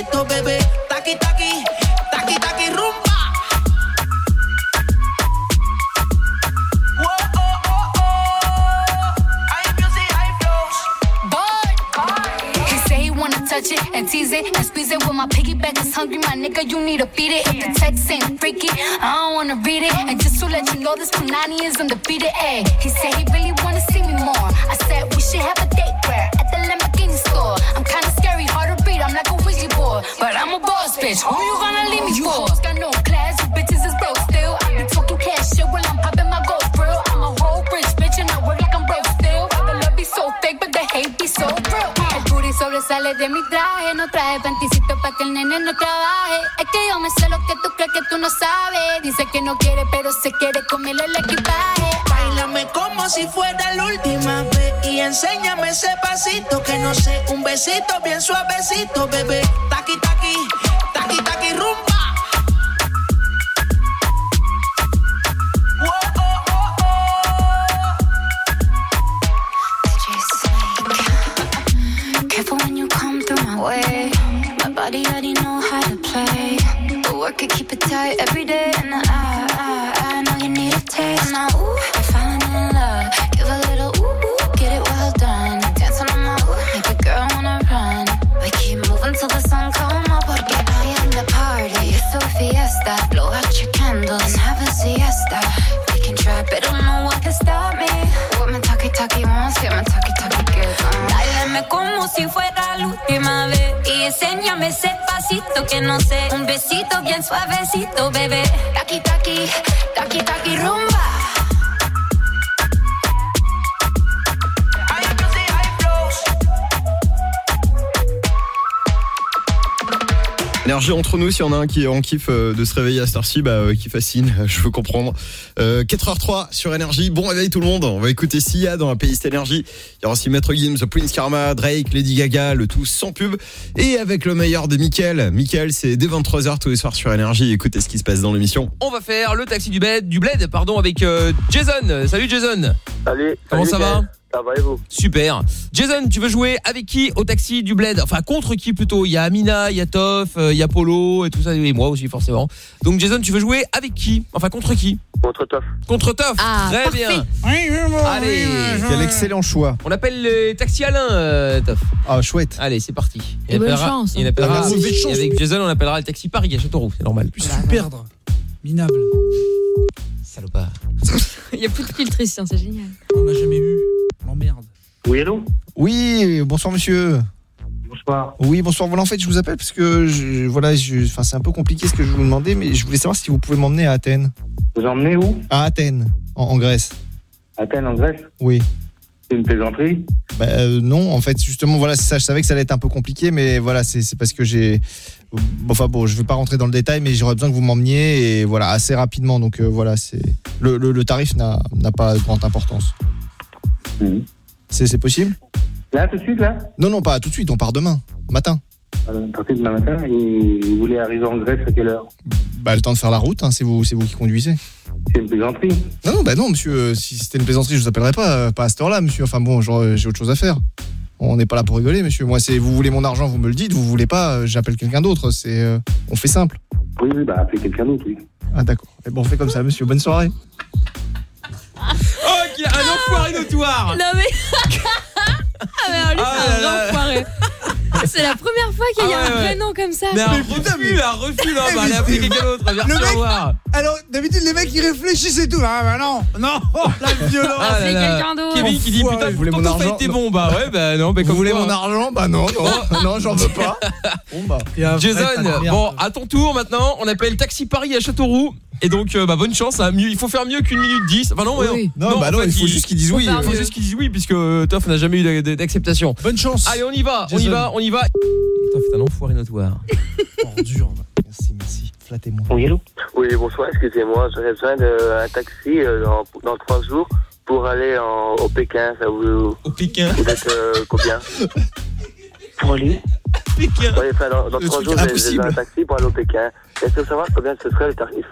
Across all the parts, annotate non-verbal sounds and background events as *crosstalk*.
besito, bebé. No quiere, pero se quiere comerle el equipaje. Bailame como si fuera la última vez y enséñame ese pasito que no sé, un besito bien suavecito, bebé. Taqui, taqui, Nous, s'il y en a un qui est en kiff euh, de se réveiller à cette heure-ci, bah, euh, qui fascine, *laughs* je veux comprendre. Euh, 4h03 sur Énergie, bon réveil tout le monde, on va écouter Sia dans la playlist Énergie. Il y aura aussi Maître Gims, Prince Karma, Drake, Lady Gaga, le tout sans pub. Et avec le meilleur de Mickaël. Mickaël, c'est dès 23h tous les soirs sur Énergie, écoutez ce qui se passe dans l'émission. On va faire le taxi du bled, du bled pardon, avec euh, Jason. Salut Jason. Salut. Comment salut, ça va. Ça va et vous Super. Jason, tu veux jouer avec qui au taxi du bled? Enfin, contre qui plutôt? Il y a Amina, il y a Toff, euh, il y a Polo et tout ça, et moi aussi forcément. Donc Jason, tu veux jouer avec qui? Enfin, contre qui? Contre Toff. Contre Toff. Ah, Très parfait. bien. Allez. Quel excellent choix. On appelle les taxis Alain, euh, Toff. Ah, chouette. Allez, c'est parti. Et bonne appellera- chance, Il appellera, Ah, avec Jason, on appellera le taxi Paris à Châteauroux, c'est normal. Se perdre. Minable. Salopard. *laughs* Il y a plus de filtre ici, hein, c'est génial. On n'a jamais eu. M'emmerde. Oui, allô? Oui, bonsoir monsieur. Bonsoir. Oui, bonsoir. Voilà, en fait, je vous appelle parce que je, voilà, je, enfin, c'est un peu compliqué ce que je vous demandais, mais je voulais savoir si vous pouvez m'emmener à Athènes. Vous emmenez où? À Athènes, en, en Grèce. Athènes, en Grèce? Oui. C'est une plaisanterie? Bah, euh, non, en fait, justement, voilà, c'est ça. Je savais que ça allait être un peu compliqué, mais voilà, c'est c'est parce que j'ai. Bon, Enfin bon, je vais pas rentrer dans le détail, mais j'aurais besoin que vous m'emmeniez et voilà assez rapidement. Donc euh, voilà, c'est le, le, le tarif n'a pas grande importance. Mhm. C'est possible? Là, tout de suite, là? Non, non, pas tout de suite. On part demain matin. euh, demain matin et vous voulez arriver en Grèce à quelle heure? Bah le temps de faire la route. Hein, c'est vous, c'est vous qui conduisez. C'est une plaisanterie. Non, non, bah non, monsieur. euh, si c'était une plaisanterie, je vous appellerais pas, pas à cette heure-là, monsieur. Enfin bon, genre, j'ai autre chose à faire. On n'est pas là pour rigoler, monsieur. Moi, c'est vous voulez mon argent, vous me le dites. Vous voulez pas, euh, j'appelle quelqu'un d'autre. C'est, euh, on fait simple. Oui, oui, bah appelez quelqu'un d'autre, oui. Ah d'accord. Bon, on fait comme ça, monsieur. Bonne soirée. Oh, qu'il a un enfoiré notoire Non mais. *laughs* ah mais alors lui, Ah c'est un là enfoiré. C'est la première fois qu'il y a Ah ouais, un ouais. vrai nom comme ça. Mais un refus, un refus, non, bah allez appeler quelqu'un d'autre, Le mec-. Alors, d'habitude, les mecs, ils réfléchissent et tout. Ah bah non, non, oh, la violence. Ah là c'est là. quelqu'un d'autre. Kevin qui dit Enfoiré. putain, Vous voulez pourtant mon argent était bon, bah ouais, bah non, bah Vous comme voulez quoi. mon argent Bah non, *laughs* non, non, j'en veux pas. Bon bah. Jason, bon, à ton tour maintenant, on appelle Taxi Paris à Châteauroux. Et donc, euh, bah, bonne chance, hein, mieux, il faut faire mieux qu'une minute 10. Enfin, non, Oui. Non, bah en non, fait, il faut juste qu'ils disent oui. Il faut juste qu'ils disent oui, puisque euh, Toff n'a jamais eu d'a- d'a- d'acceptation. Bonne chance. Allez, on y va, on y Jason. va, on y va. Toff est un enfoiré notoire. *laughs* Ordure. Merci, merci. Flattez-moi. Oui, allô Oui, bonsoir, excusez-moi. J'aurais besoin d'un taxi euh, dans, dans trois jours pour aller en, au Pékin. Ça vous, Au Pékin. vous êtes euh, combien *laughs* Pour aller Pékin. Oui, enfin, dans, dans Le trois truc jours, j'ai- j'ai impossible. un taxi pour aller au Pékin. Est-ce que vous savoir combien ce serait le tarif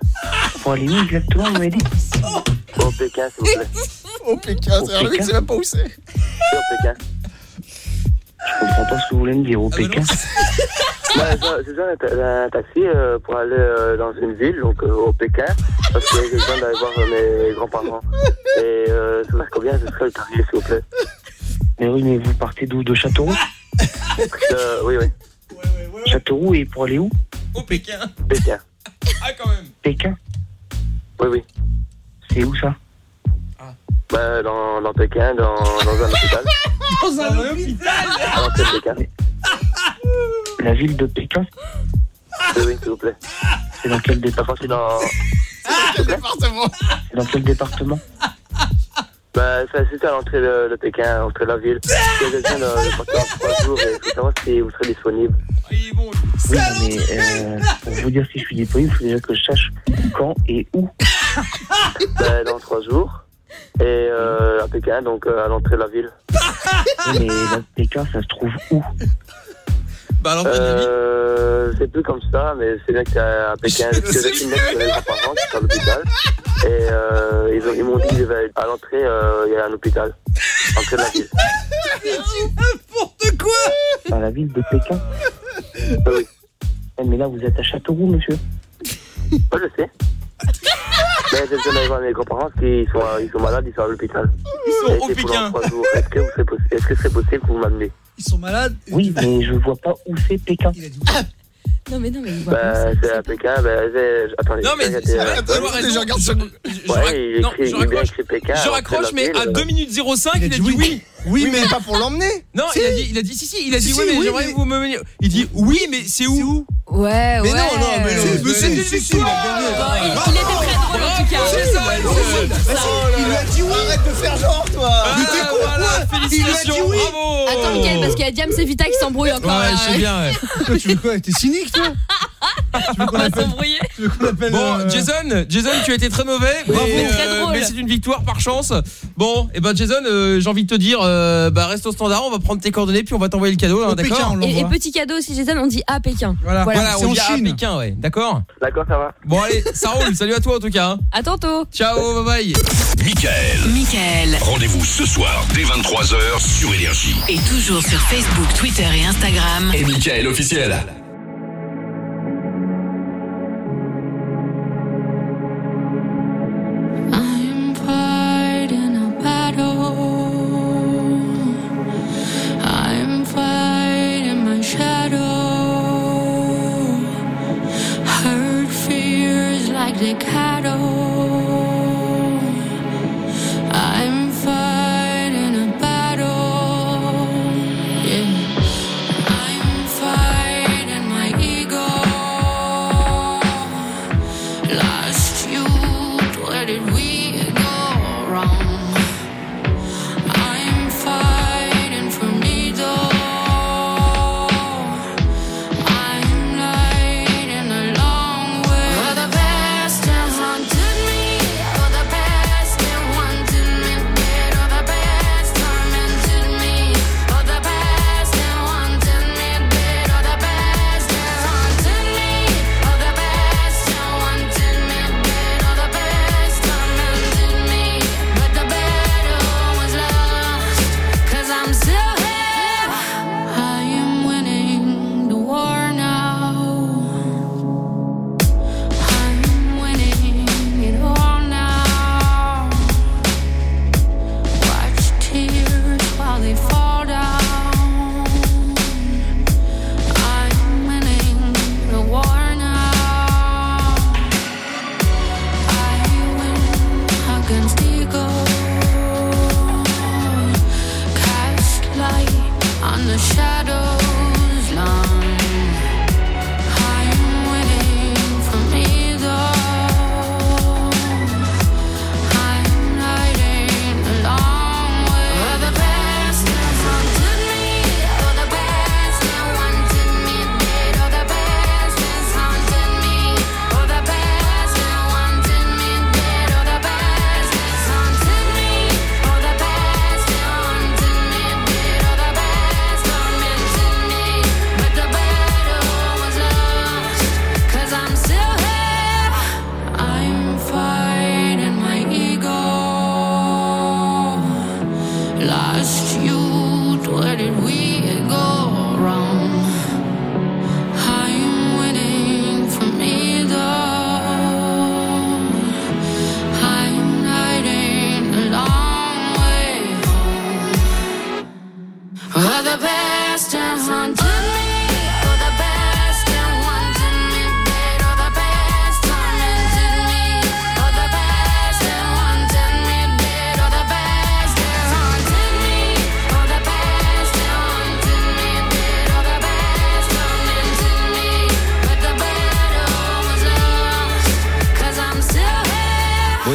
Pour aller où exactement, vous m'avez dit Au Pékin, s'il vous plaît. Au Pékin, c'est c'est même pas où c'est. C'est au Pékin. Je comprends pas ce que vous voulez me dire au Pékin. Bah, j'ai- j'ai besoin d'un ta- d'un taxi euh, pour aller euh, dans une ville, donc euh, au Pékin, parce que j'ai besoin d'aller voir mes grands-parents. Et euh, ça serait combien ce serait le tarif, s'il vous plaît? Mais oui, mais vous partez d'où? De Châteauroux? Euh, Oui, oui, Châteauroux et pour aller où? Au Pékin. Pékin. Ah, quand même. Pékin Oui, oui. C'est où ça? Bah, dans, dans Pékin, dans, *laughs* dans un hôpital. Dans un hôpital À l'entrée de Pékin. *laughs* La ville de Pékin Oui, oui, s'il vous plaît. C'est dans quel département C'est dans... Quel département C'est dans quel département Bah, c'est c'est à l'entrée de, de Pékin, à l'entrée de la ville. J'ai besoin de, de partir en trois jours et je veux savoir si vous serez disponible. Oui, mais euh, pour vous dire si je suis disponible, il faut déjà que je sache quand et où. Bah, dans trois jours. Et euh, à Pékin, donc euh, à l'entrée de la ville. *laughs* Mais dans Pékin, ça se trouve où? Bah, à l'entrée de la ville. Euh, c'est plus comme ça, mais c'est bien que c'est à Pékin. Parce que j'ai une lettre de mes grands-parents qui sont à l'hôpital. Et euh, ils ont- ils m'ont dit avait- à l'entrée, euh, il y a un hôpital. À l'entrée de la ville. N'importe quoi Dans la ville de Pékin? Oui, Eh, Mais là, vous êtes à Châteauroux, monsieur Moi, je sais. Mais d'aller voir mes grands-parents qu'ils sont, ils sont malades, ils sont à l'hôpital. Ils sont au c'est Pékin. dans trois jours. Est-ce que, vous serez possi- est-ce que ce serait possible que vous m'amenez? Ils sont malades. Oui, mais je vois pas où c'est Pékin. Il a dit *laughs* Non, mais non, mais Bah, pas ça. c'est à Pékin. Bah, j'ai- attendez. Non, mais c'est euh, je regarde sur- Je- je rac- Ouais, il non, écrit, je il est bien raccroche. mais à euh, 2 minutes 05, Il a il a dit oui. oui. Mais pas pour l'emmener. Non, il a dit, il a dit si si, il a dit oui, mais j'aimerais vous me meniez. Il dit oui, mais c'est où Ouais, Mais ouais. non, non, mais non. Si, mais si, non. si, si, il a gagné. Il, il était très drôle en tout cas. Il lui a dit oui. Arrête de faire genre, toi. Ah, voilà, félicitations, oui. bravo. Attends, Mickaël, parce qu'il y a Diams et Vita qui s'embrouillent encore. Ouais, je sais bien. ouais. Toi, tu veux quoi T'es cynique, toi *laughs* Tu veux On qu'on va appelle, s'embrouiller. tu veux qu'on appelle Bon, euh, Jason, Jason, tu as été très mauvais, mais, Bravo. Très euh, drôle. mais c'est une victoire par chance. Bon, et ben Jason, euh, j'ai envie de te dire, euh, bah reste au standard, on va prendre tes coordonnées puis on va t'envoyer le cadeau, hein, d'accord Et, petit cadeau aussi, Jason, on dit à Pékin. Voilà, Voilà, c'est on en dit à Chine. Pékin, ouais, d'accord. D'accord, ça va. Bon allez, ça roule. Salut à toi en tout cas. hein. À tantôt. Ciao, bye bye. Michael. Michael. Rendez-vous ce soir dès 23h sur Énergie. Et toujours sur Facebook, Twitter et Instagram. Et Michael officiel.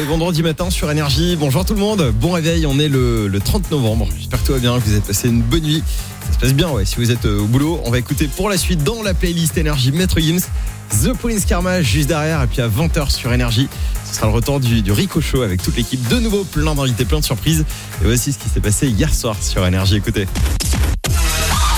Vendredi matin sur Énergie. Bonjour tout le monde, bon réveil, on est le, le 30 novembre. J'espère que tout va bien, que vous avez passé une bonne nuit. Ça se passe bien, ouais, si vous êtes euh, au boulot. On va écouter pour la suite dans la playlist Énergie Maître Gims, The Prince Karma juste derrière, et puis à 20h sur Énergie. Ce sera le retour du, du avec toute l'équipe. De nouveau, plein d'invités, plein de surprises. Et voici ce qui s'est passé hier soir sur Énergie. Écoutez.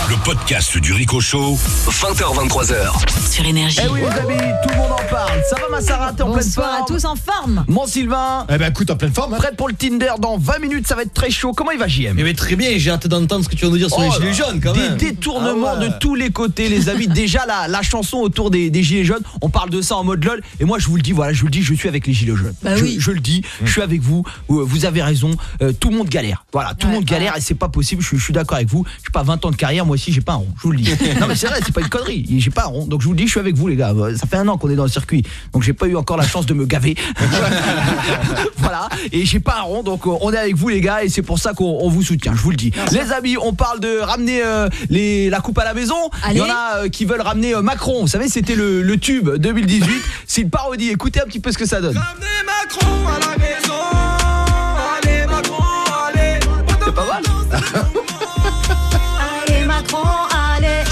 Le podcast du Rico Show, 20h23h. Sur Énergie. Eh oui les amis, tout le monde en parle. Ça va ma Sarah, t'es en pleine forme Bonsoir à tous en forme. Mon Sylvain Eh ben écoute, en pleine forme. hein. Prête pour le Tinder dans 20 minutes, ça va être très chaud. Comment il va JM Eh ben, très bien, j'ai hâte d'entendre ce que tu vas nous dire sur les Oh gilets jaunes quand des même. détournements Ah ouais. de tous les côtés les amis *laughs* déjà la, la chanson autour des, des gilets jaunes on parle de ça en mode lol et moi je vous le dis voilà je vous le dis je suis avec les gilets jaunes Bah je, oui. je le dis je suis avec vous Euh, vous avez raison Euh, tout le monde galère voilà tout le Ouais, monde galère et c'est pas possible je, suis- je suis d'accord avec vous j'ai pas 20 ans de carrière moi aussi j'ai pas un rond je vous le dis. *laughs* Non mais c'est vrai c'est pas une connerie. J'ai pas un rond. Donc je vous le dis je suis avec vous les gars. Euh, ça fait un an qu'on est dans le circuit. Donc j'ai pas eu encore la chance de me gaver. *laughs* Voilà. Et j'ai pas un rond. Donc euh, on est avec vous les gars. Et c'est pour ça qu'on on vous soutient je vous le dis. Les amis on parle de ramener euh, les, la coupe à la maison. Il y en a euh, qui veulent ramener euh, Macron. Vous savez c'était le, le tube 2018 *laughs* c'est une parodie. Écoutez un petit peu ce que ça donne. C'est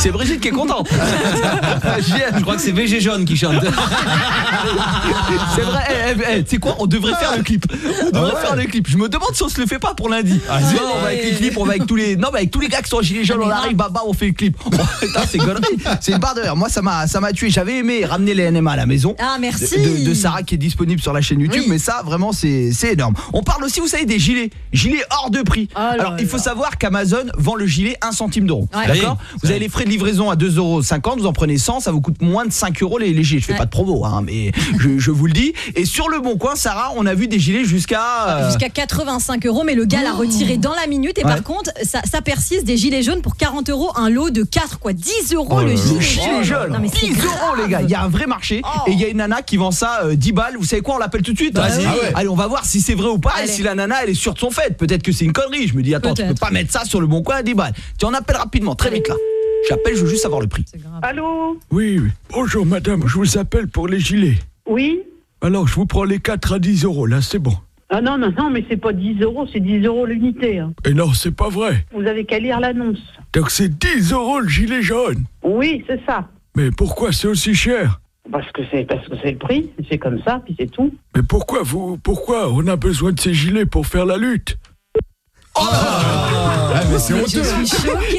c'est Brigitte qui est contente *laughs* Je crois que c'est VG jaune qui chante. *laughs* C'est vrai, eh, eh, eh, tu sais quoi, on devrait faire le clip. On devrait faire le clip. Je me demande si on se le fait pas pour lundi. Ah, on va avec les clips, on va avec tous les Non mais avec tous les gars qui sont en gilet jaune, on arrive, baba, on fait le clip. Oh, c'est connerie. C'est une barre de rire. Moi ça m'a ça m'a tué. J'avais aimé ramener les NMA à la maison. Ah merci. De, de- de Sarah qui est disponible sur la chaîne YouTube, Oui. mais ça vraiment c'est c'est énorme. On parle aussi, vous savez, des gilets, gilets hors de prix. Oh là Alors il faut savoir qu'Amazon vend le gilet 1 centime d'euro. Ouais. D'accord Vous avez les frais de livraison à 2,50€, vous en prenez 100, ça vous coûte moins de 5 euros les, les gilets. Je fais Ouais. pas de promo, hein, mais je, je vous le dis. Et sur le bon coin, Sarah, on a vu des gilets jusqu'à. euh, Jusqu'à 85 euros, mais le gars l'a retiré dans la minute. Et Ouais. par contre, ça, ça persiste des gilets jaunes pour 40 euros, un lot de 4, quoi. 10 euros le Le gilet, gilet jaune, Non, mais c'est 10 euros les gars, il y a un vrai marché et il y a une nana qui vend ça euh, 10 balles. Vous savez quoi, on l'appelle tout de suite Vas-y. Ah ouais. Allez, on va voir si c'est vrai ou pas et si la nana elle est sûre de son fait. Peut-être que c'est une connerie. Je me dis attends, tu peux pas mettre ça sur le bon coin à 10 balles. Tu en appelles rapidement, très vite là. J'appelle, je veux juste savoir le prix. Allô Oui, oui. bonjour madame, je vous appelle pour les gilets. Oui Alors, je vous prends les 4 à 10 euros, là, c'est bon. Ah non, non, non, mais c'est pas 10 euros, c'est 10 euros l'unité. hein. Et non, c'est pas vrai. Vous avez qu'à lire l'annonce. Donc, c'est 10 euros le gilet jaune. Oui, c'est ça. Mais pourquoi c'est aussi cher? Parce que c'est parce que c'est le prix, c'est comme ça, puis c'est tout. Mais pourquoi vous, pourquoi on a besoin de ces gilets pour faire la lutte? Ah, mais c'est Je honteux.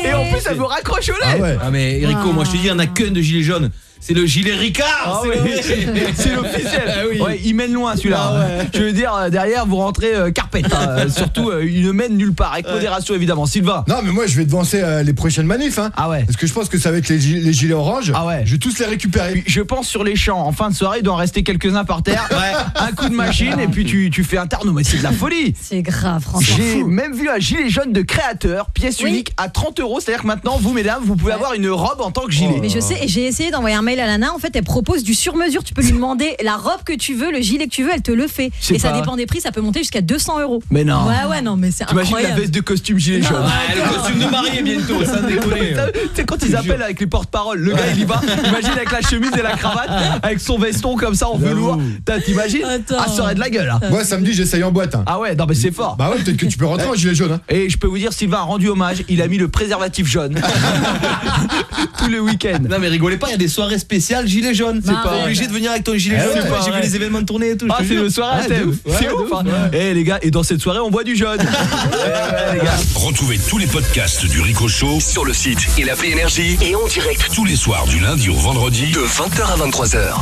Et en plus elle me raccroche au nez. Ah ouais. Ah mais Rico, moi je te dis, il y en a qu'un de gilet jaune. C'est le gilet Ricard Ah c'est oui, *laughs* l'officiel. Ah oui. Ouais, il mène loin celui-là. Ah Je veux dire, euh, derrière, vous rentrez euh, carpette. hein. *laughs* Euh, Surtout, euh, il ne mène nulle part. Avec modération, évidemment. Sylvain. Non, mais moi je vais devancer euh, les prochaines manifs. Hein, Ah ouais. parce que je pense que ça va être les, gi- les gilets orange. Ah ouais. Je vais tous les récupérer. Puis, je pense sur les champs, en fin de soirée, il doit en rester quelques-uns par terre. Un coup de machine et puis tu, tu fais un tarno. Mais c'est de la folie. C'est grave, franchement. J'ai même vu un gilet jaune de créateur, pièce Oui. unique à 30 euros. C'est-à-dire que maintenant, vous, mesdames, vous pouvez avoir une robe en tant que gilet. Mais je sais, et j'ai essayé d'envoyer un mail à Lana. En fait, elle propose du sur-mesure. Tu peux lui demander la robe que tu veux, le gilet que tu veux, elle te le fait. Et ça pas- dépend des prix, ça peut monter jusqu'à 200 euros. Mais non. Ouais, ouais, non, mais c'est T'imagines la incroyable. veste de costume gilet jaune Ouais, le costume de mariée bientôt, ça déconner. *laughs* Tu sais quand ils appellent avec les porte-paroles, le gars il y va, imagine avec la chemise et la cravate, *laughs* avec son veston comme ça en velours. T'as- T'imagines. Ah ça aurait de la gueule. hein. Moi samedi j'essaye en boîte. hein. Ah ouais, non mais c'est fort. Bah ouais, peut-être que tu peux rentrer en gilet jaune. Hein. Et je peux vous dire, Sylvain a rendu hommage, il a mis le préservatif jaune. *laughs* Tout le week-end. Non mais rigolez pas, il y a des soirées spéciales gilet jaune. C'est Bah, pas obligé de venir avec ton gilet Ah, jaune. J'ai vu les événements de tournée et tout. Ah c'est le soir à Ah, C'est ouf. hein. Eh les gars, et dans cette soirée on boit du jaune. *laughs* Retrouvez tous les podcasts du Rico Show sur le site et l'appli Énergie et en direct tous les soirs du lundi au vendredi de 20h à 23h.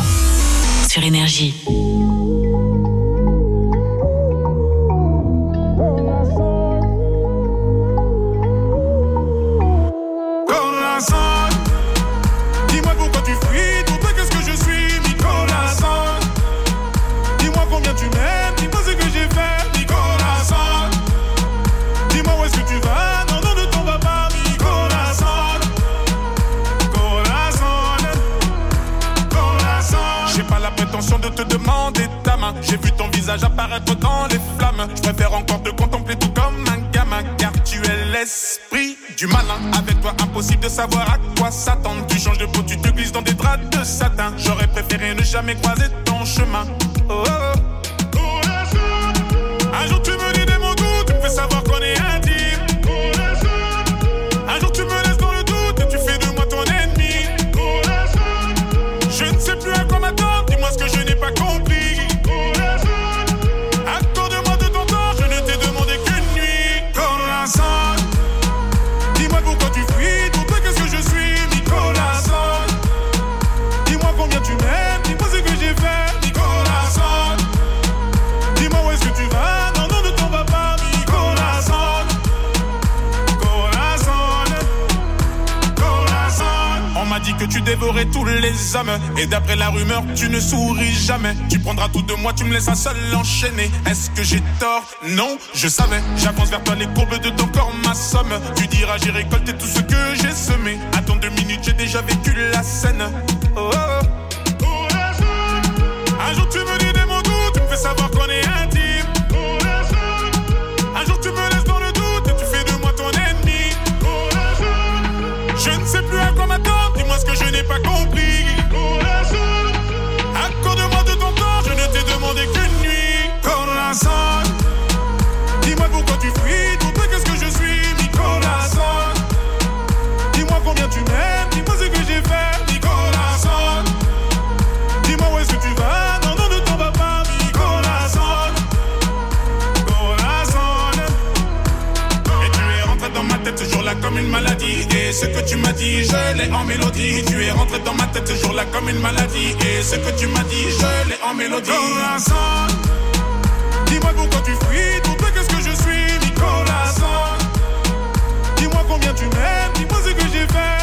Sur Énergie. J'ai vu ton visage apparaître dans les flammes. Je préfère encore te contempler tout comme un gamin, car tu es l'esprit du malin. Avec toi, impossible de savoir à quoi s'attendre. Tu changes de peau, tu te glisses dans des draps de satin. J'aurais préféré ne jamais croiser ton chemin. Oh, oh, oh. Dévorer tous les hommes. Et d'après la rumeur, tu ne souris jamais. Tu prendras tout de moi, tu me laisseras seul enchaîner. Est-ce que j'ai tort? Non, je savais. J'avance vers toi, les courbes de ton corps m'assomment. Tu diras, j'ai récolté tout ce que j'ai semé. Attends deux minutes, j'ai déjà vécu la scène. Oh, oh, oh. Un jour tu me dis des mots doux, tu me fais savoir qu'on est intime. Dis-moi ce Ce que tu m'as dit, je l'ai en mélodie. Tu es rentré dans ma tête ce jour-là comme une maladie. Et ce que tu m'as dit, je l'ai en mélodie. Corazon. Dis-moi pourquoi tu fuis, toi qu'est-ce que je suis, corazon. Dis-moi combien tu m'aimes, dis-moi ce que j'ai fait,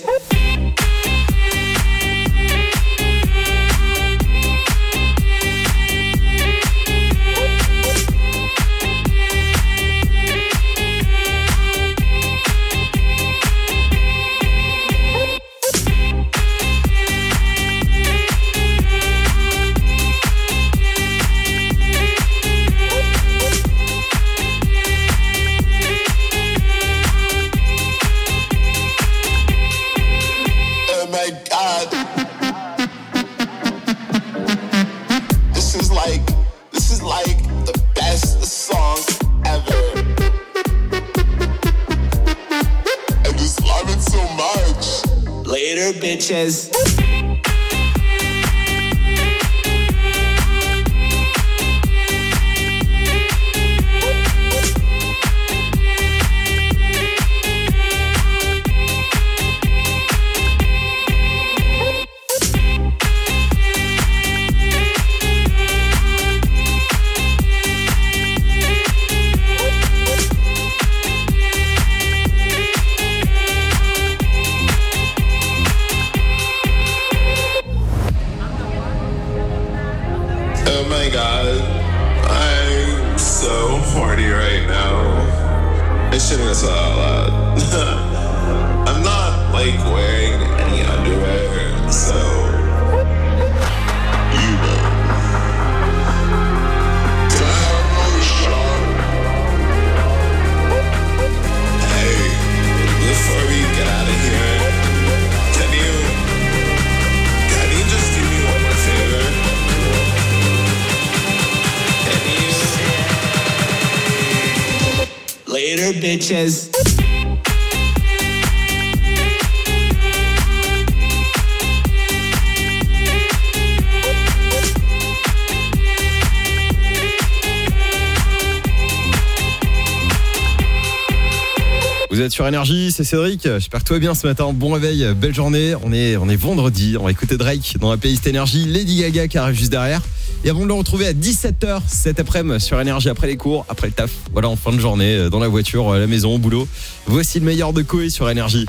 Énergie, c'est Cédric. J'espère que tout va bien ce matin. Bon réveil, belle journée. On est, on est vendredi. On va écouter Drake dans la playlist Énergie. Lady Gaga qui arrive juste derrière. Et avant de le retrouver à 17h cet après-midi sur Énergie après les cours, après le taf. Voilà, en fin de journée, euh, dans la voiture, à la maison, au boulot. Voici le meilleur de Koé sur Énergie.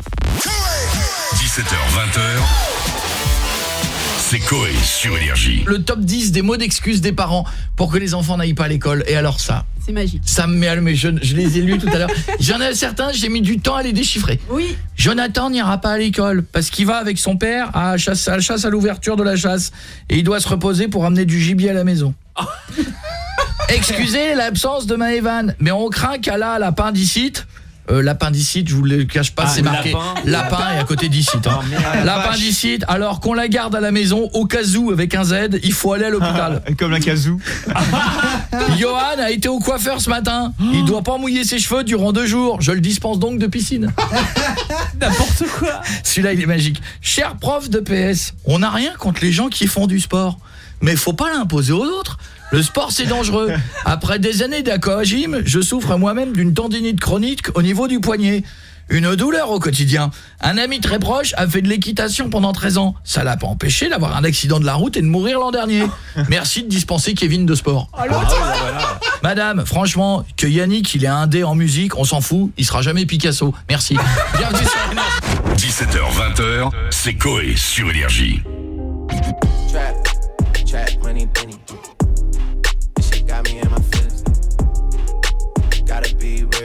17h, 20h. C'est Coé sur Énergie. Le top 10 des mots d'excuses des parents pour que les enfants n'aillent pas à l'école. Et alors ça, C'est magique. Ça me met allumé, je, je les ai lus tout à l'heure. *laughs* J'en ai certains, j'ai mis du temps à les déchiffrer. Oui. Jonathan n'ira pas à l'école parce qu'il va avec son père à, la chasse à la chasse à l'ouverture de la chasse et il doit se reposer pour amener du gibier à la maison. *laughs* Excusez l'absence de Maëvan, mais on craint qu'elle a l'appendicite. Euh, l'appendicite, je vous le cache pas, Ah, c'est marqué lapin. lapin et à côté d'icite. hein. Oh. L'appendicite, alors qu'on la garde à la maison au cas où avec un Z, il faut aller à l'hôpital. Comme la kazoo. *laughs* Johan a été au coiffeur ce matin. Il doit pas mouiller ses cheveux durant deux jours. Je le dispense donc de piscine. *laughs* N'importe quoi. Celui-là, il est magique. Cher prof de PS, on n'a rien contre les gens qui font du sport. Mais faut pas l'imposer aux autres. Le sport, c'est dangereux. Après des années d'aquagym, je souffre moi-même d'une tendinite chronique au niveau du poignet. Une douleur au quotidien. Un ami très proche a fait de l'équitation pendant 13 ans. Ça l'a pas empêché d'avoir un accident de la route et de mourir l'an dernier. Merci de dispenser Kevin de sport. Madame, franchement, que Yannick il est un dé en musique, on s'en fout, il sera jamais Picasso. Merci. Bienvenue sur Énergie. 17h, 20h, c'est Coé sur Énergie. Trap,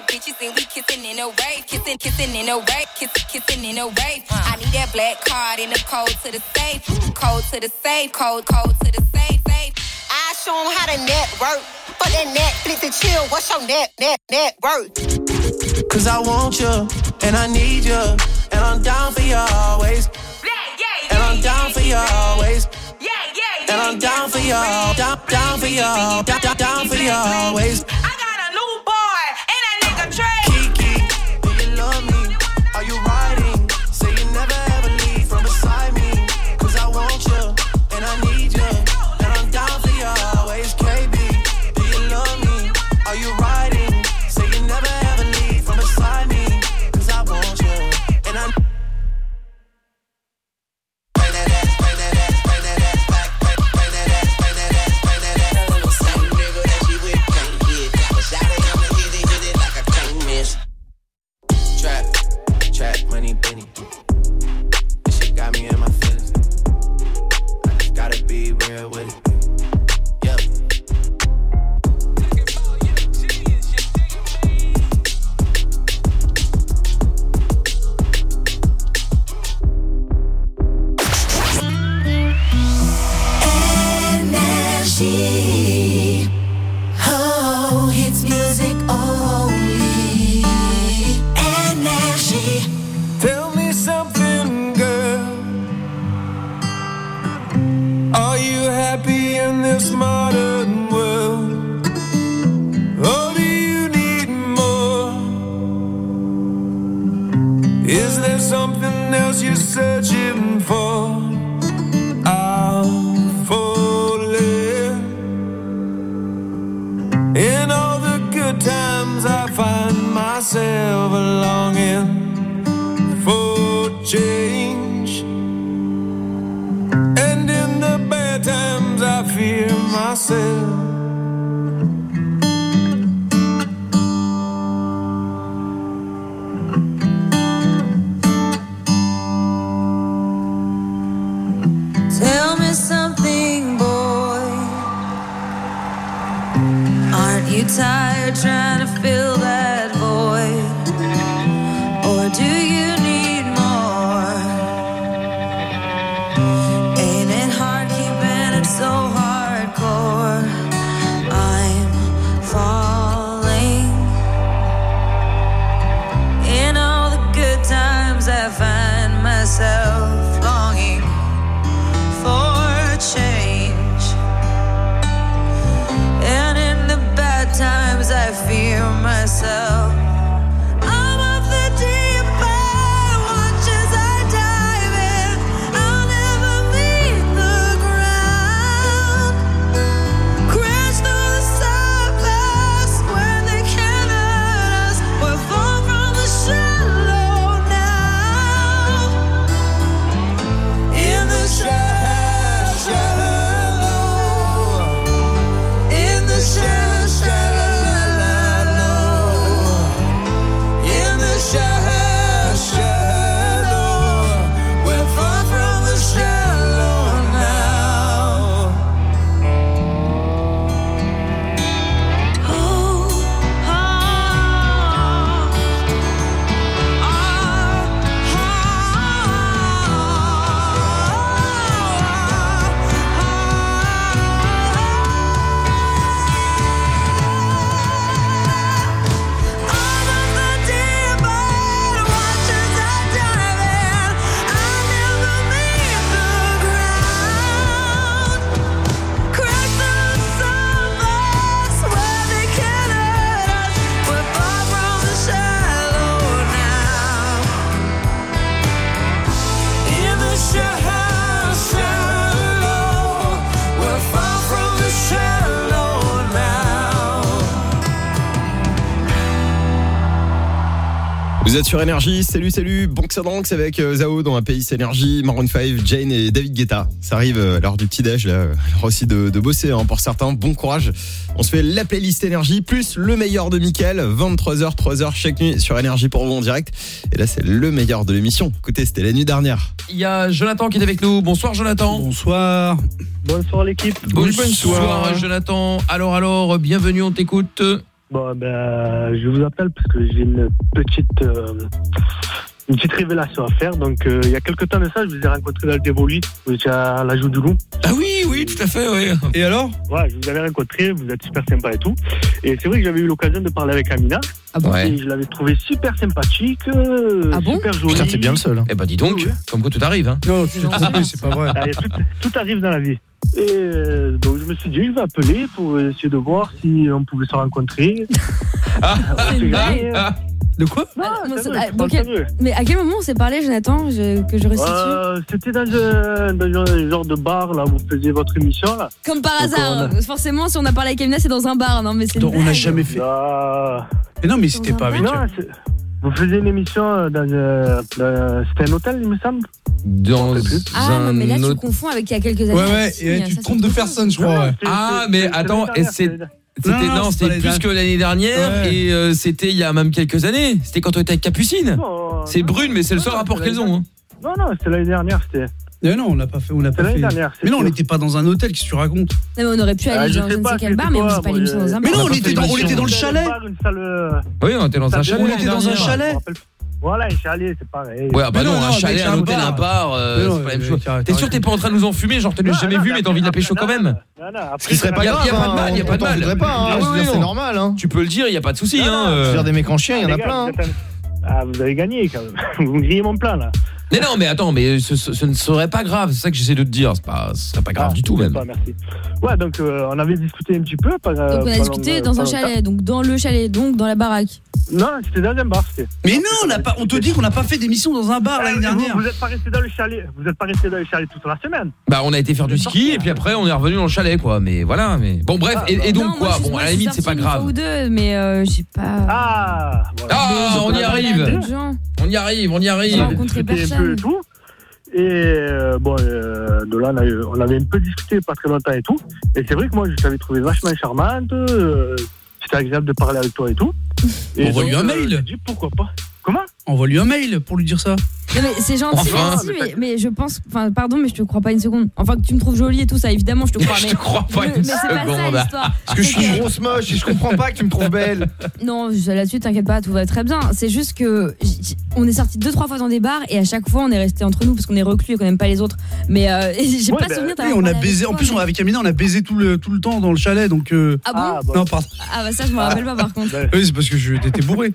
Bad bitches and we kissing in a rave, kissing, kissing in a rave, kissing, kissing in a rave. I need that black card in the code to the safe, code to the safe, code, code to the safe, safe. I show 'em how to network. Fuck that Netflix and chill. What's your net, net, net worth? Cause I want you, and I need you, and I'm down for you always. And I'm down for you always. And I'm down for you, down, down for you, down, down, down for you always. I real with it. Energy. You happy in this modern world? Or do you need more? Is there something else you're searching for? Sur Énergie, salut salut, bon que ça danse avec euh, Zao dans un pays Énergie, Maroon 5, Jane et David Guetta. Ça arrive euh, à l'heure du petit déj, là, l'heure aussi de, de bosser hein, pour certains, bon courage. On se fait la playlist Énergie plus le meilleur de Mickaël, 23h, 3h chaque nuit sur Énergie pour vous en direct. Et là c'est le meilleur de l'émission. Écoutez, c'était la nuit dernière. Il y a Jonathan qui est avec nous. Bonsoir Jonathan. Bonsoir. Bonsoir l'équipe. Bonsoir Jonathan. Alors alors, bienvenue, on t'écoute. Bon, ben, je vous appelle parce que j'ai une petite, euh, une petite révélation à faire. Donc, euh, il y a quelques temps de ça, je vous ai rencontré dans le Dévolu. Vous étiez à la Joue du Loup. Ah oui, oui, tout à fait, oui. Et alors? Ouais, je vous avais rencontré, vous êtes super sympa et tout. Et c'est vrai que j'avais eu l'occasion de parler avec Amina. Ah bon? Et je l'avais trouvé super sympathique, euh, super jolie. Putain, t'es bien le seul. hein. Eh ben dis donc, comme quoi tout arrive. Hein. Non, tu t'es trompé, c'est pas vrai. Ah, tout arrive dans la vie. Et euh, donc je me suis dit, je vais appeler pour essayer de voir si on pouvait se rencontrer. *laughs* Ah, On sait jamais, ah, hein. De quoi Non, sérieux, je dans parle quel- sérieux. Mais à quel moment on s'est parlé, Jonathan, je- que je resitue Euh, C'était dans, un- dans un genre de bar là où vous faisiez votre émission là. Comme par Donc, hasard. Forcément, si on a parlé avec Emina, c'est dans un bar. Non, mais c'est. une On n'a blague. jamais fait. Ah. Mais non, mais c'était pas avec. Non, c'est- vous faisiez une émission euh, dans, euh, dans- c'était un hôtel il me semble. Dans Ah non, mais là, tu autre- confonds avec il y a quelques années. Ouais, ouais, et ça, tu te trompes de autre personne, je crois. ouais. Ah, mais attends, et c'est c'était Non, non, non, c'est c'était pas les plus dernières. que l'année dernière Ouais. et euh, c'était il y a même quelques années. C'était quand on était avec Capucine. C'est brune, mais c'est le seul rapport qu'elles ont. hein. Non non, c'était l'année dernière, c'était. Mais non, on n'a pas fait. On n'a pas fait. dernière, Mais non, on n'était pas dans un hôtel. Qu'est-ce que tu racontes Non, mais on aurait pu Ah, aller je dans je ne sais quel bar, mais on s'est pas l'émission dans un Mais bar. non, on était dans, on était dans le chalet. euh, Oui, on était dans un chalet. On était dans un chalet. Voilà, un chalet, c'est pareil. Ouais, ah bah Mais non, non, un non, chalet, un un hôtel, bar. un bar, euh, Mais non, c'est pas la même mais chose. T'es sûr que t'es pas en train de nous enfumer, genre t'as Non, jamais non, vu, mais mais t'as envie de la pécho quand même Non, non, après, Ce qui serait pas Y a- grave. y a pas de hein, mal, y a pas de mal. pas. hein, Ah C'est non. normal. hein. Tu peux le dire, y a pas de souci. Non, Hein, veux euh. dire, des mecs en chien, il y en a plein. hein. Ah, vous avez gagné quand même. Vous me grillez mon plan là. Mais non, mais attends, mais ce, ce- ce ne serait pas grave. C'est ça que j'essaie de te dire. C'est pas, ce serait pas grave Ah, du tout même. pas, merci. Ouais, donc euh, on avait discuté un petit peu. Pas, Donc on a discuté dans un chalet, donc dans le chalet, donc dans la baraque. Non, c'était dans un bar. c'était. Mais non, on, n'a pas, on te dit qu'on n'a pas fait d'émission dans un bar l'année Euh, dernière. Vous, vous êtes pas resté dans le chalet. Vous êtes pas resté dans le chalet toute la semaine. Bah, on a été faire du ski et puis après on est revenu dans le chalet, quoi. Mais voilà. Mais bon, bref. Et, et donc Non, moi, quoi Bon, moi, à la limite, c'est pas grave. ou deux, mais euh, j'ai pas. Ah. Ah, on y arrive. On y arrive, on y arrive. Peu et tout. Et euh, bon, euh, de là, on, a eu- on avait un peu discuté pas très longtemps et tout. Et c'est vrai que moi, je t'avais trouvé vachement charmante. euh, C'était agréable de parler avec toi et tout. Et Envoie-lui un mail. dit pourquoi pas. Comment? Envoie-lui un mail pour lui dire ça. Non mais c'est gentil, Enfin. merci, mais, mais je pense, enfin pardon, mais je te crois pas une seconde. Enfin que tu me trouves jolie et tout ça, évidemment, je te *laughs* crois. Je mais, te crois pas mais- une mais c'est pas ça seconde. l'histoire. Parce que je suis une grosse moche et je comprends pas que tu me trouves belle. *laughs* Non, je- là-dessus, t'inquiète pas, tout va très bien. C'est juste que on est sorti deux trois fois dans des bars et à chaque fois on est resté entre nous parce qu'on est reclus et qu'on aime pas les autres. Mais euh, *laughs* j'ai pas souvenir Oui, on a baisé. toi, En plus, on, avec Amina, on a baisé tout le, tout le temps dans le chalet. Donc. euh, Ah bon Non, pardon. Ah bah ça je me rappelle pas par contre. Oui, c'est parce que je t'étais bourré.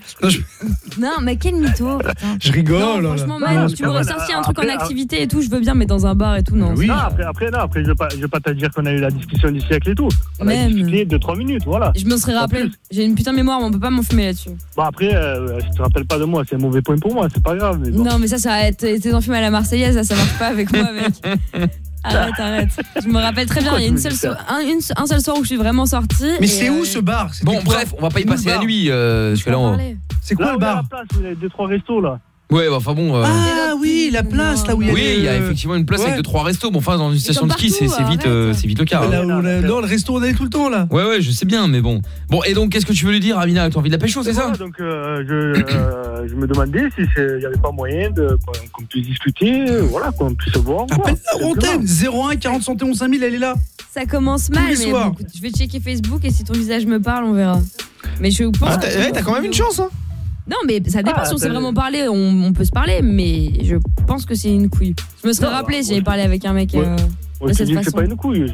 Non, mais quel mytho. putain. je rigole. Non, franchement, Non, tu m'aurais sorti un truc en activité et tout, je veux bien, mais dans un bar et tout, non. Non, après, après, non, après, je vais pas, je vais pas te dire qu'on a eu la discussion du siècle et tout. On a Même. discuté de 3 minutes, voilà. Je me serais rappelé. J'ai une putain de mémoire, mais on peut pas m'enfumer là-dessus. Bon, après, euh, si tu te rappelles pas de moi, c'est un mauvais point pour moi, c'est pas grave. Mais bon. Non, mais ça, ça va être tes enfumes à la Marseillaise, ça, ça marche pas avec moi, mec. *laughs* Arrête, arrête. Je me rappelle très bien, il y a une seule so- un, une- un seul soir où je suis vraiment sortie. Mais c'est euh, où ce bar? Bon, bref, on va pas y passer la nuit. euh, parce que là, on- C'est quoi Là, le bar? a deux, trois restos, là. Ouais, bah, enfin bon. euh, Ah oui, la place là où il y a. Oui, il y a effectivement une place Ouais. avec deux trois restos. Bon, enfin, dans une station de ski, c'est vite, euh, c'est vite le cas. hein. Là non, le resto on allait tout le temps là. Ouais, ouais, je sais bien, mais bon. Bon, et donc, qu'est-ce que tu veux lui dire, Amina? T'as envie de la pécho, c'est ça? Voilà, Donc, euh, je, euh, je me demandais si il y avait pas moyen de qu'on qu'on puisse discuter, voilà, qu'on puisse se voir. Appelle la tout simplement. Rontène 01 40 71 5000, elle est là. Ça commence mal, mais bon, écoute, je vais checker Facebook et si ton visage me parle, on verra. Mais je pense. Ah, ouais, t'as quand même une chance, hein. Non, mais ça dépend Ah, si on s'est vraiment parlé, on, on peut se parler, mais je pense que c'est une couille. Je me serais Non, rappelé si j'avais parlé avec un mec Ouais. euh, Ouais, de te cette que c'est façon. pas une couille.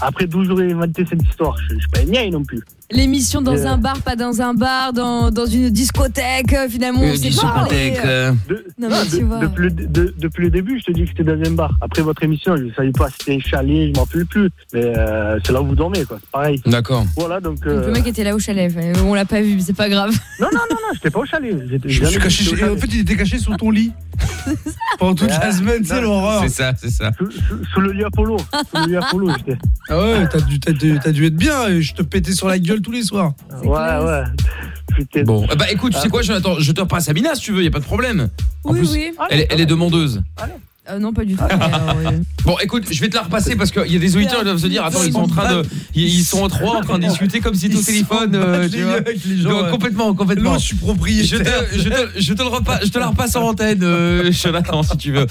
Après 12 jours inventé cette histoire, je je suis pas une non plus. L'émission dans un bar, pas dans un bar, dans, dans une discothèque, euh, finalement, s'est discothèque, parlé. De- Non, mais tu vois. depuis, le, le début, je te dis que c'était dans un bar. Après votre émission, je ne savais pas si c'était un chalet, je m'en rappelle plus. Mais euh, c'est là où vous dormez, quoi. Pareil. D'accord. Voilà, donc. Donc euh, le mec était là au chalet, mais on l'a pas vu, mais c'est pas grave. *laughs* Non, non, non, non, j'étais pas au chalet. Je me suis caché. chez-. En fait, il était caché sous ton lit. *laughs* Pendant toute la semaine, c'est l'horreur. C'est ça, c'est ça. Sous, sous- sous le lit Apollo. Sous le lit Apollo, j'étais. Ah ouais, t'as dû, t'as dû, t'as dû être bien. et Je te pétais sur la gueule tous les soirs. Ouais, ouais. Putain. Bon, bah écoute, tu sais quoi, Jonathan, je te repasse Amina si tu veux, y a pas de problème. En Oui, plus, oui. elle, est- elle est demandeuse. Euh, non, pas du tout. mais euh, *laughs* Bon, écoute, je vais te la repasser parce qu'il y a des auditeurs qui doivent se dire, attends, ils sont en train de, ils ils sont en trois en train de discuter comme si au Ils téléphone, euh, tu vois. avec les gens, Donc, complètement, complètement. Non, je suis Je propriétaire. te, je te, je te le repasse, je te la repasse en antenne, euh, Jonathan, si tu veux.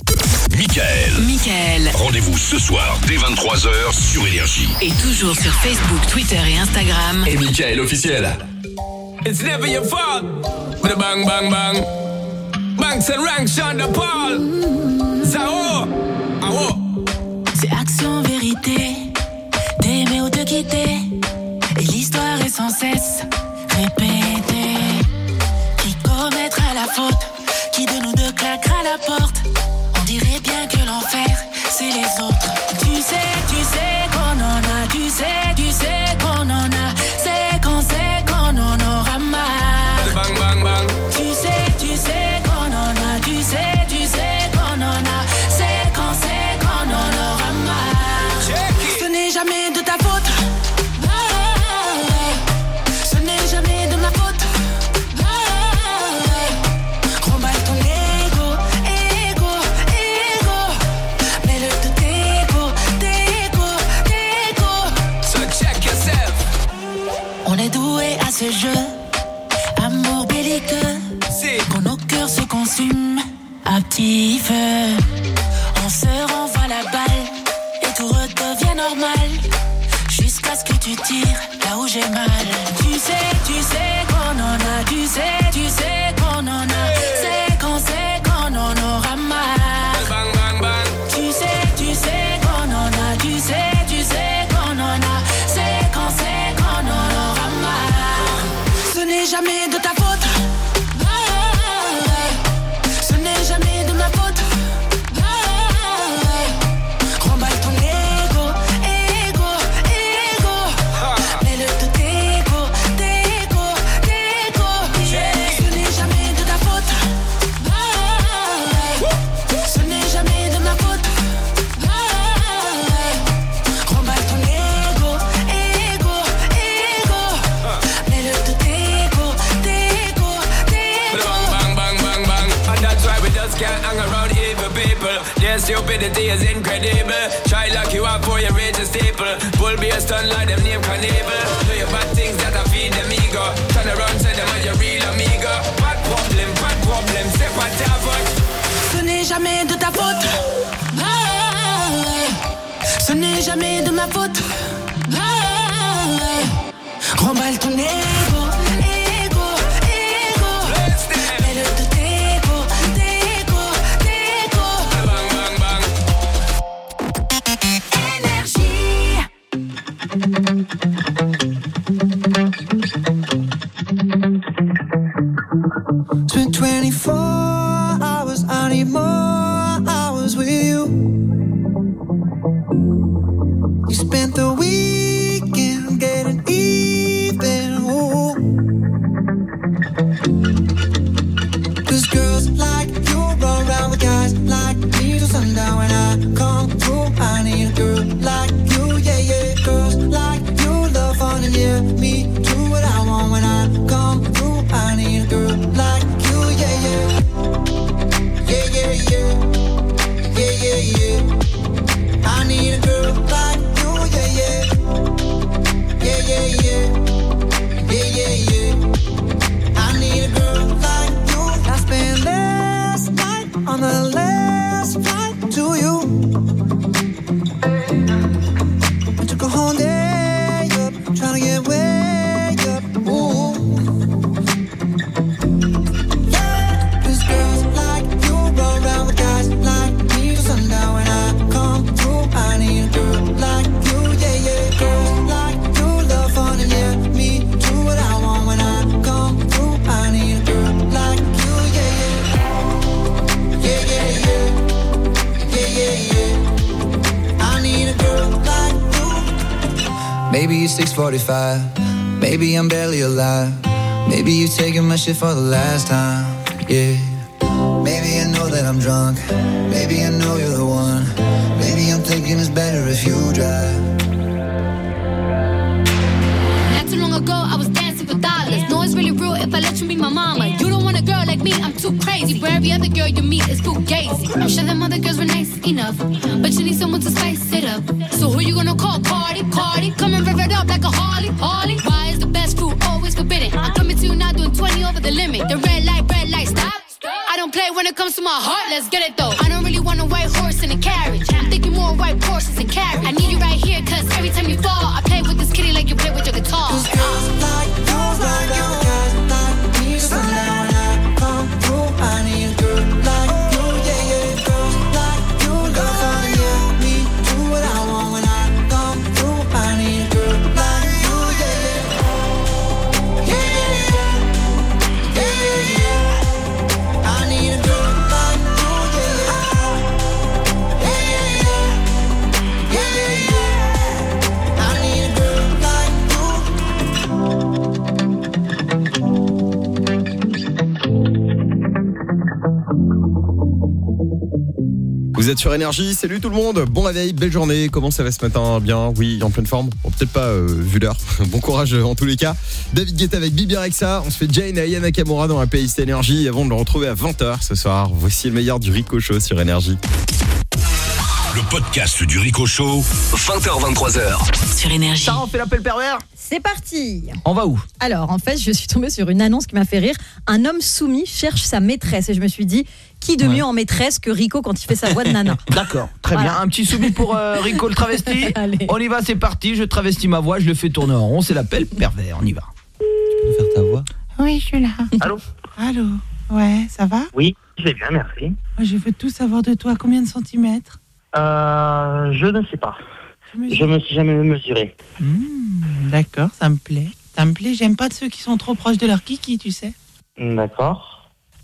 Michael. Michael. Rendez-vous ce soir dès 23h sur Énergie. Et toujours sur Facebook, Twitter et Instagram. Et Michael officiel. It's never your fault. With a bang, bang, bang. Banks and ranks, Sean the Paul. C'est action, vérité. T'aimer ou te quitter. Et l'histoire est sans cesse répétée. Qui commettra la faute? Qui de nous deux claquera la porte? On se renvoie la balle et tout redevient normal. Jusqu'à ce que tu tires là où j'ai mal. Stupidity is incredible. Try lock you up for your rage is staple. Pull be a stun like them name cannibal. Do your bad things that I feed them ego. Turn around, say them are your real amigo. Bad problem, bad problem. On top of Ce n'est jamais de ta faute. Ce n'est jamais de ma faute. Remballe ton ego, It's been 24 45. Maybe I'm barely alive. Maybe you're taking my shit for the last time. Yeah. Maybe I know that I'm drunk. Maybe I know you're the one. Maybe I'm thinking it's better if you drive. Not too long ago, I was dancing for dollars. No, it's really real if I let you be my mama. You don't want a girl like me, I'm too crazy. Where every other girl you meet is too gazy. I'm sure them other girls were nice enough, but you need someone to spice it up. So who you gonna call? Cardi, Cardi. Rev it up like a Harley, Harley. Why is the best food always forbidden? I'm coming to you now doing 20 over the limit. The red light, red light, stop. I don't play when it comes to my heart, let's get it though. I don't really want a Vous êtes sur Énergie, salut tout le monde, bon réveil, belle journée, comment ça va ce matin Bien, oui, en pleine forme, bon, peut-être pas euh, vu l'heure, *laughs* bon courage euh, en tous les cas. David Guetta avec Bibi Rexa, on se fait Jane et Aya Nakamura dans la playlist Énergie avant de le retrouver à 20h ce soir. Voici le meilleur du Rico Show sur Énergie. Le podcast du Rico Show, 20h23h. Sur Énergie. Ça, on fait l'appel pervers C'est parti On va où? Alors, en fait, je suis tombée sur une annonce qui m'a fait rire. Un homme soumis cherche sa maîtresse. Et je me suis dit, qui de Ouais. mieux en maîtresse que Rico quand il fait sa voix de nana *laughs* D'accord, très Voilà. bien. Un petit soumis pour euh, Rico le travesti. *laughs* On y va, c'est parti. Je travestis ma voix, je le fais tourner en rond. C'est l'appel pervers. On y va. Tu peux faire ta voix Oui, je suis là. Allô Allô Ouais, ça va Oui, je vais bien, merci. Je veux tout savoir de toi. Combien de centimètres Euh, je ne sais pas. Je me suis jamais mesuré. Hmm, D'accord, ça me plaît. Ça me plaît, j'aime pas de ceux qui sont trop proches de leur kiki, tu sais. D'accord.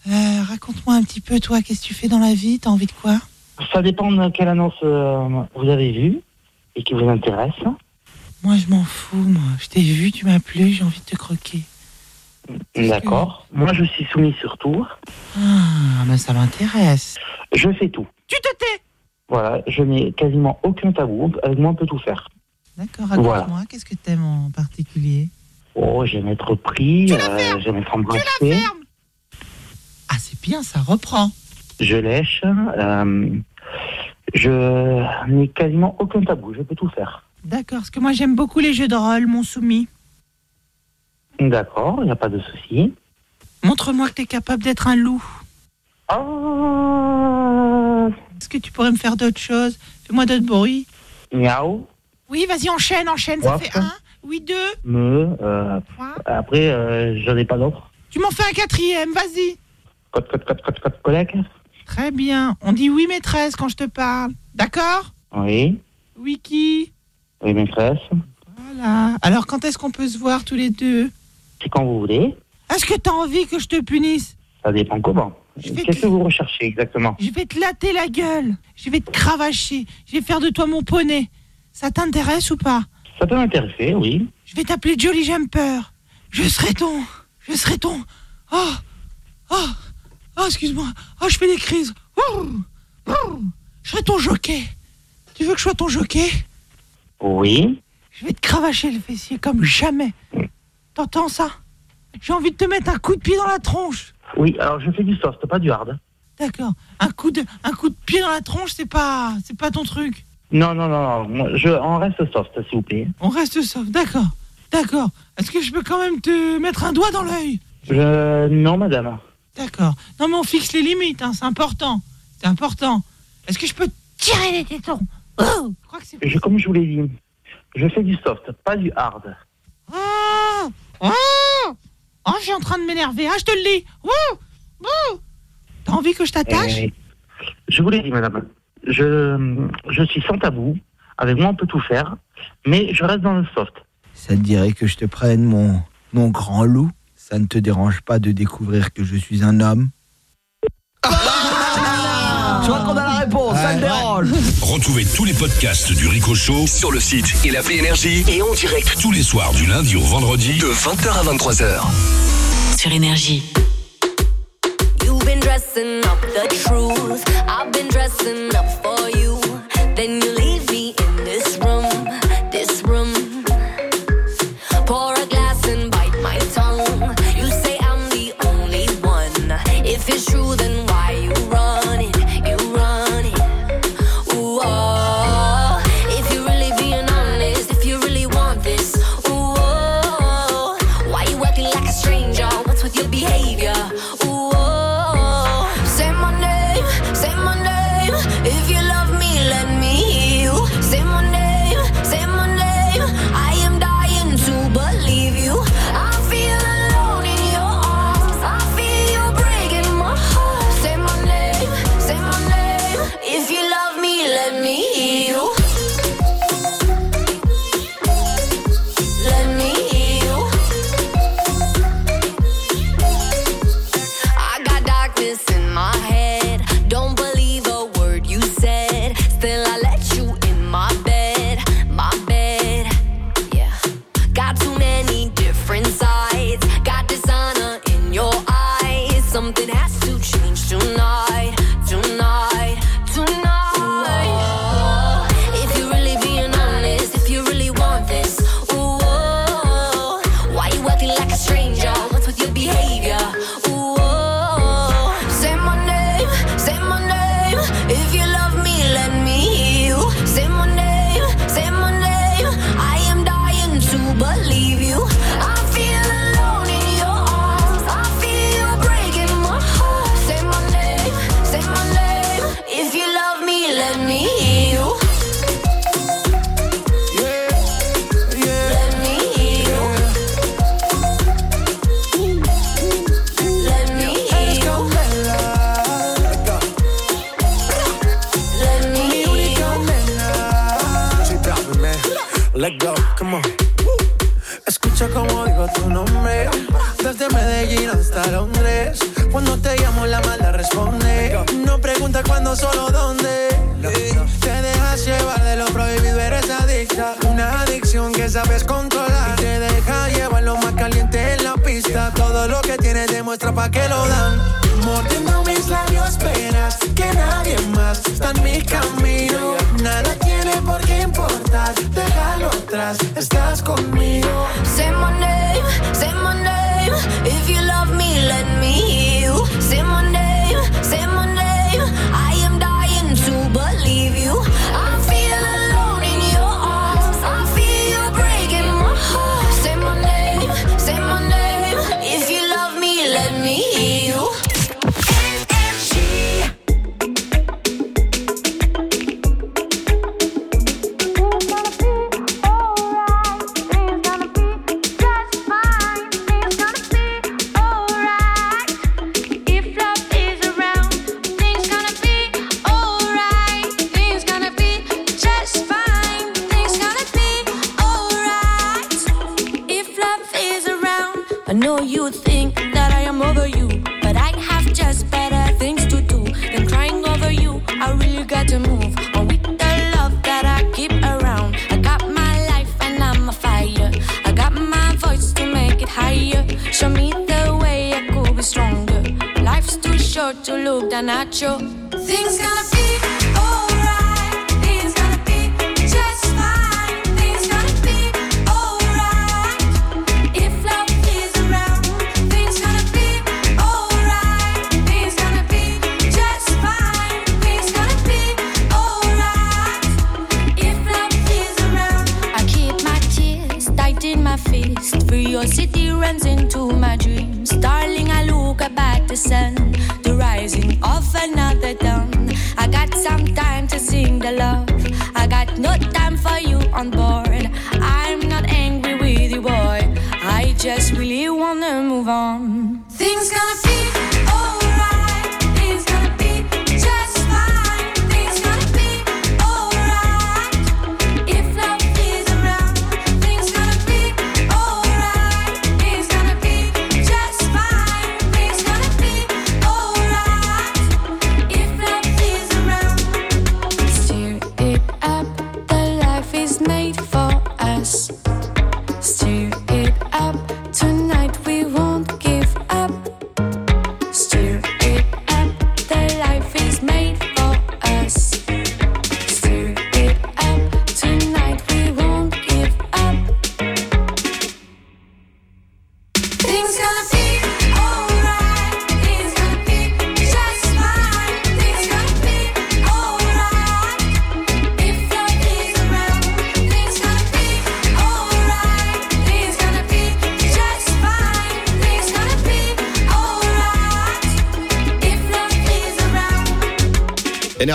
Euh, Raconte-moi un petit peu, toi, qu'est-ce que tu fais dans la vie? T'as envie de quoi? Ça dépend de quelle annonce euh, vous avez vue et qui vous intéresse. Moi, je m'en fous, moi. Je t'ai vu, tu m'as plu, j'ai envie de te croquer. D'accord. Moi, je suis soumis sur tout. Ah, mais ça m'intéresse. Je fais tout. Tu te tais? Voilà, je n'ai quasiment aucun tabou. Avec moi, on peut tout faire. D'accord, raconte-moi, Voilà. qu'est-ce que t'aimes en particulier? Oh, j'aime être pris, euh, j'aime être embrassé. Bien, ça reprend. Je lèche. euh, je n'ai quasiment aucun tabou. Je peux tout faire. D'accord, parce que moi, j'aime beaucoup les jeux de rôle, mon soumis. D'accord, il n'y a pas de souci. Montre-moi que t'es capable d'être un loup. Ah, Est-ce que tu pourrais me faire d'autres choses? Fais-moi d'autres bruits. Miaou, Oui, vas-y, enchaîne, enchaîne. Ça fait un, oui, deux. me, euh, après, euh, j'en ai pas d'autres. Tu m'en fais un quatrième, vas-y. Très bien. On dit oui, maîtresse, quand je te parle. D'accord? Oui, Oui, qui? Oui, maîtresse. Voilà. Alors, quand est-ce qu'on peut se voir tous les deux? C'est quand vous voulez. Est-ce que t'as envie que je te punisse? Ça dépend comment. Qu'est-ce que vous recherchez exactement? Je vais te latter la gueule. Je vais te cravacher. Je vais faire de toi mon poney. Ça t'intéresse ou pas? Ça peut m'intéresser, oui. Je vais t'appeler Jolly Jumper. Je serai ton. Je serai ton. Oh Oh Oh, excuse-moi. Oh, je fais des crises. Oh Oh Je serai ton jockey. Tu veux que je sois ton jockey? Oui. Je vais te cravacher le fessier comme jamais. T'entends ça? J'ai envie de te mettre un coup de pied dans la tronche. Oui, alors je fais du soft, pas du hard. D'accord. Un coup de, un coup de pied dans la tronche, c'est pas, c'est pas ton truc. Non, non, non, non. Je, on reste soft, s'il vous plaît. On reste soft. D'accord. D'accord. Est-ce que je peux quand même te mettre un doigt dans l'œil? Je... Non, madame. D'accord. Non, mais on fixe les limites, hein, c'est important. C'est important. Est-ce que je peux tirer les tétons Oh Je crois que. Je, comme je vous l'ai dit, je fais du soft, pas du hard. Oh Oh Oh, je suis en train de m'énerver. Ah, je te le dis. Oh Oh T'as envie que je t'attache Et je vous l'ai dit, madame. Je, je suis sans tabou. Avec moi, on peut tout faire. Mais je reste dans le soft. Ça te dirait que je te prenne mon, mon grand loup? Ça ne te dérange pas de découvrir que je suis un homme Je crois qu'on a la réponse, ça me dérange Retrouvez tous les podcasts du Rico Show sur le site et l'appli Énergie et en direct tous les soirs du lundi au vendredi de 20h à 23h. Sur Énergie. You've been dressing up the truth. I've been dressing up for you.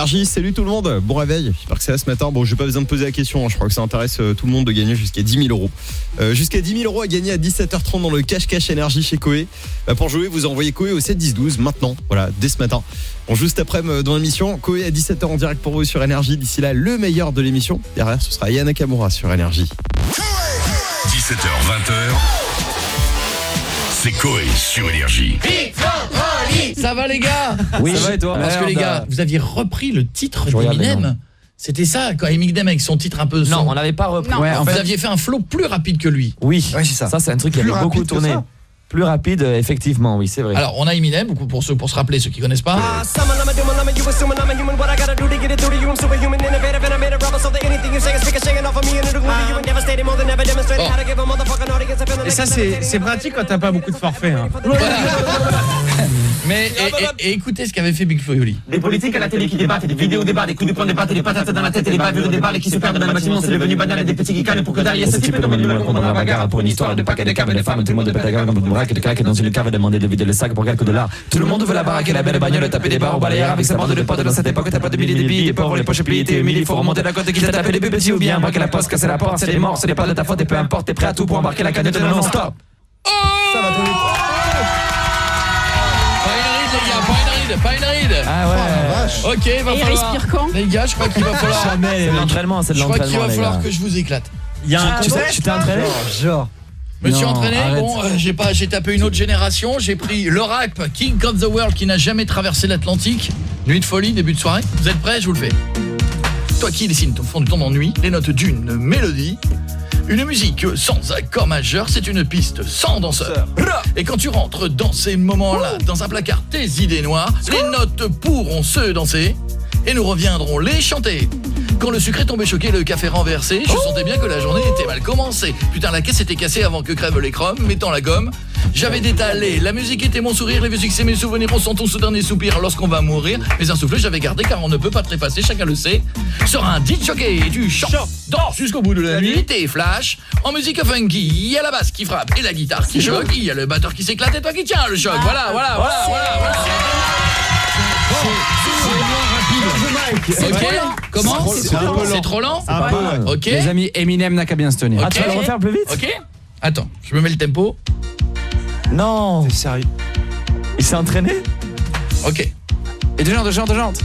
Énergie, salut tout le monde, bon réveil, j'espère que c'est là ce matin. Bon, j'ai pas besoin de poser la question, hein. je crois que ça intéresse euh, tout le monde de gagner jusqu'à 10 000 euros. Euh, jusqu'à 10 000 euros à gagner à 17h30 dans le Cash Cash Énergie chez Koé. Bah, pour jouer, vous envoyez Koé au 7 10 12 maintenant, voilà, dès ce matin. Bon, juste après euh, dans l'émission, Koé à 17h en direct pour vous sur Énergie. D'ici là, le meilleur de l'émission. Derrière, ce sera Yana Nakamura sur Énergie. 17h, 20h. C'est Coé sur Énergie. Ça va les gars Oui. Ça va et toi Parce que les gars, vous aviez repris le titre d'Eminem. C'était ça, quand Eminem avec son titre un peu Non, on l'avait pas repris. Non. Ouais, en vous aviez fait un flow plus rapide que lui. Oui, c'est ça. Ça, c'est un truc qui avait beaucoup tourné. Plus rapide, euh, effectivement, oui, c'est vrai. Alors, on a Eminem, pour- pour, ceux, pour se rappeler, ceux qui connaissent pas. Feeling Et ça, c'est c'est pratique quand t'as pas beaucoup de forfaits. hein. *laughs* Mais et, et- et écoutez ce qu'avait fait Big Flo et. Des politiques à la télé qui débattent, des vidéos débats, des coups de poing débattent, des patates dans la tête et des bavures des balles qui se perdent dans le bâtiment, c'est devenu banal et des petits qui calent pour que derrière ce type de manuel qu'on dans la bagarre pour une histoire de paquets de caves de femmes, tout le monde la gueule comme une braque de claque dans une cave demander de vider le sac pour quelques dollars. Tout le monde veut la baraque et la belle bagnole, taper des barres au balayeur avec sa bande de potes dans cette époque, t'as pas de milliers de billes, des pauvres, les poches pliées, t'es humilié, faut remonter la côte qui t'a tapé les bébés ou bien braquer la poste, casser la porte, c'est les morts, ce n'est pas de ta faute et peu importe, t'es prêt à tout pour embarquer la canette non stop. Ça va trop vite. Pas une ride, les gars, pas une ride, pas une ride. Ah ouais. Ok, va Et il falloir. respire quand Les gars, je crois qu'il va *laughs* falloir. Jamais, c'est de l'entraînement, c'est de Je crois qu'il va l'entraînement, falloir que je vous éclate. Il y a un Ah, Tu sais, tu t'es entraîné Genre. Je me suis entraîné, arrête. bon, euh, j'ai pas, j'ai tapé une autre génération, j'ai pris le rap King of the World qui n'a jamais traversé l'Atlantique, nuit de folie, début de soirée. Vous êtes prêts? Je vous le fais. Toi qui dessines au fond du ton d'ennui, les notes d'une mélodie, une musique sans accord majeur, c'est une piste sans danseur. Et quand tu rentres dans ces moments-là, dans un placard tes idées noires, les notes pourront se danser et nous reviendrons les chanter. Quand le sucre est tombé choqué, le café renversé, je sentais bien que la journée était mal commencée. Putain, la caisse était cassée avant que crève les chromes, mettant la gomme. J'avais détalé, la musique était mon sourire, les vieux succès, mes souvenirs, on sent ce dernier soupir lorsqu'on va mourir. Mais un souffle j'avais gardé car on ne peut pas trépasser, chacun le sait. Sur un dit choqué, tu chantes, danses jusqu'au bout de la nuit, t'es flash. En musique funky, il y a la basse qui frappe et la guitare qui choque, il y a le batteur qui s'éclate et toi qui tiens le choc. Voilà, voilà, voilà, voilà, voilà. Ok, comment C'est peu lent. C'est trop lent. Ok. Les amis, Eminem n'a qu'à bien se tenir. Ok. Ok. Attends, je me mets le tempo. Non. Sérieux Il s'est entraîné Ok. Et de jante, de jante, de jante.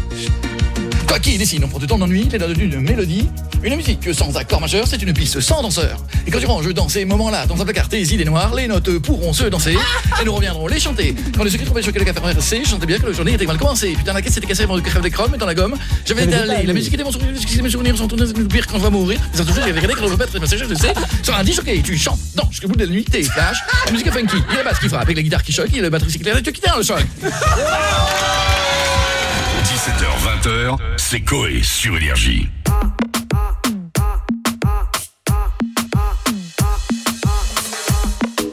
Quoi qu'il dessine, on prend du temps d'ennui, les notes une mélodie. Une musique sans accord majeur, c'est une piste sans danseur. Et quand tu ranges dans ces moments-là, dans un placard tes idées noires, les notes pourront se danser et nous reviendrons les chanter. Quand les secrets trouvaient choquer le café renversé, je chantais bien que le journée était mal commencé. Putain, la caisse était cassée, mon crève des chromes et dans la gomme. J'avais été allé, la musique était mon souvenir, mes souvenirs sont tournés, pire quand je vais mourir. Les toujours j'avais regardé quand je vais mettre, je sais. Sur un disque, ok, tu chantes, danses jusqu'au bout de la nuit, t'es flash. La musique funky, il y a la basse qui frappe, avec la guitare qui choque, il y a la batterie qui tu quittes le choc. C'est Coé sur Énergie.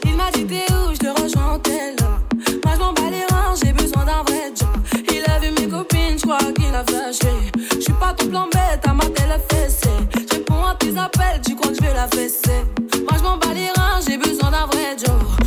Il m'a dit, t'es où? Je te rejoins en tel. Moi, je m'en bats j'ai besoin d'un vrai Joe. Il a vu mes copines, je crois qu'il a fâché. Je suis pas tout blanc à m'appeler la fessée. Je réponds à tes appels, tu crois que je veux la fessée. Moi, je m'en j'ai besoin d'un vrai Joe.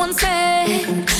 someone said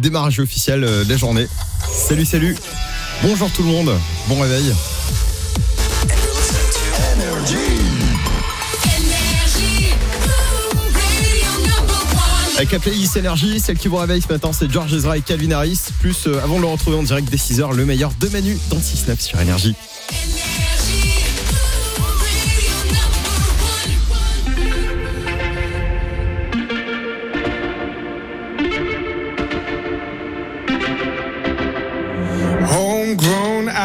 Démarrage officiel euh, de la journée. Salut, salut. Bonjour tout le monde. Bon réveil. Avec la playlist Énergie, celle qui vous réveille ce matin, c'est George Ezra et Calvin Harris. Plus, euh, avant de le retrouver en direct dès 6h, le meilleur de Manu dans le 6-9 sur Énergie.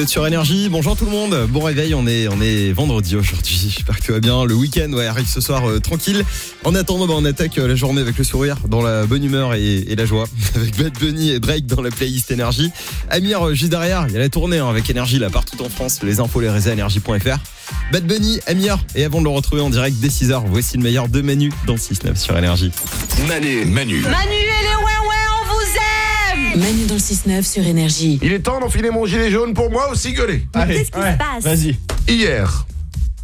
Vous êtes sur Énergie, bonjour tout le monde, bon réveil, on est, on est vendredi aujourd'hui, j'espère que tout va bien, le week-end ouais, arrive ce soir euh, tranquille. En attendant, bah, on attaque euh, la journée avec le sourire, dans la bonne humeur et, et la joie, *laughs* avec Bad Bunny et Drake dans la playlist Énergie. Amir, euh, juste derrière, il y a la tournée hein, avec Énergie là partout en France, les infos, les réseaux énergie.fr. Bad Bunny, Amir, et avant de le retrouver en direct dès 6h, voici le meilleur de Manu dans 6-9 sur Énergie. Manu. Manu. Manu et les Manu dans le 6-9 sur Énergie. Il est temps d'enfiler mon gilet jaune pour moi aussi gueuler. Qu'est-ce qui se passe Vas-y. Hier,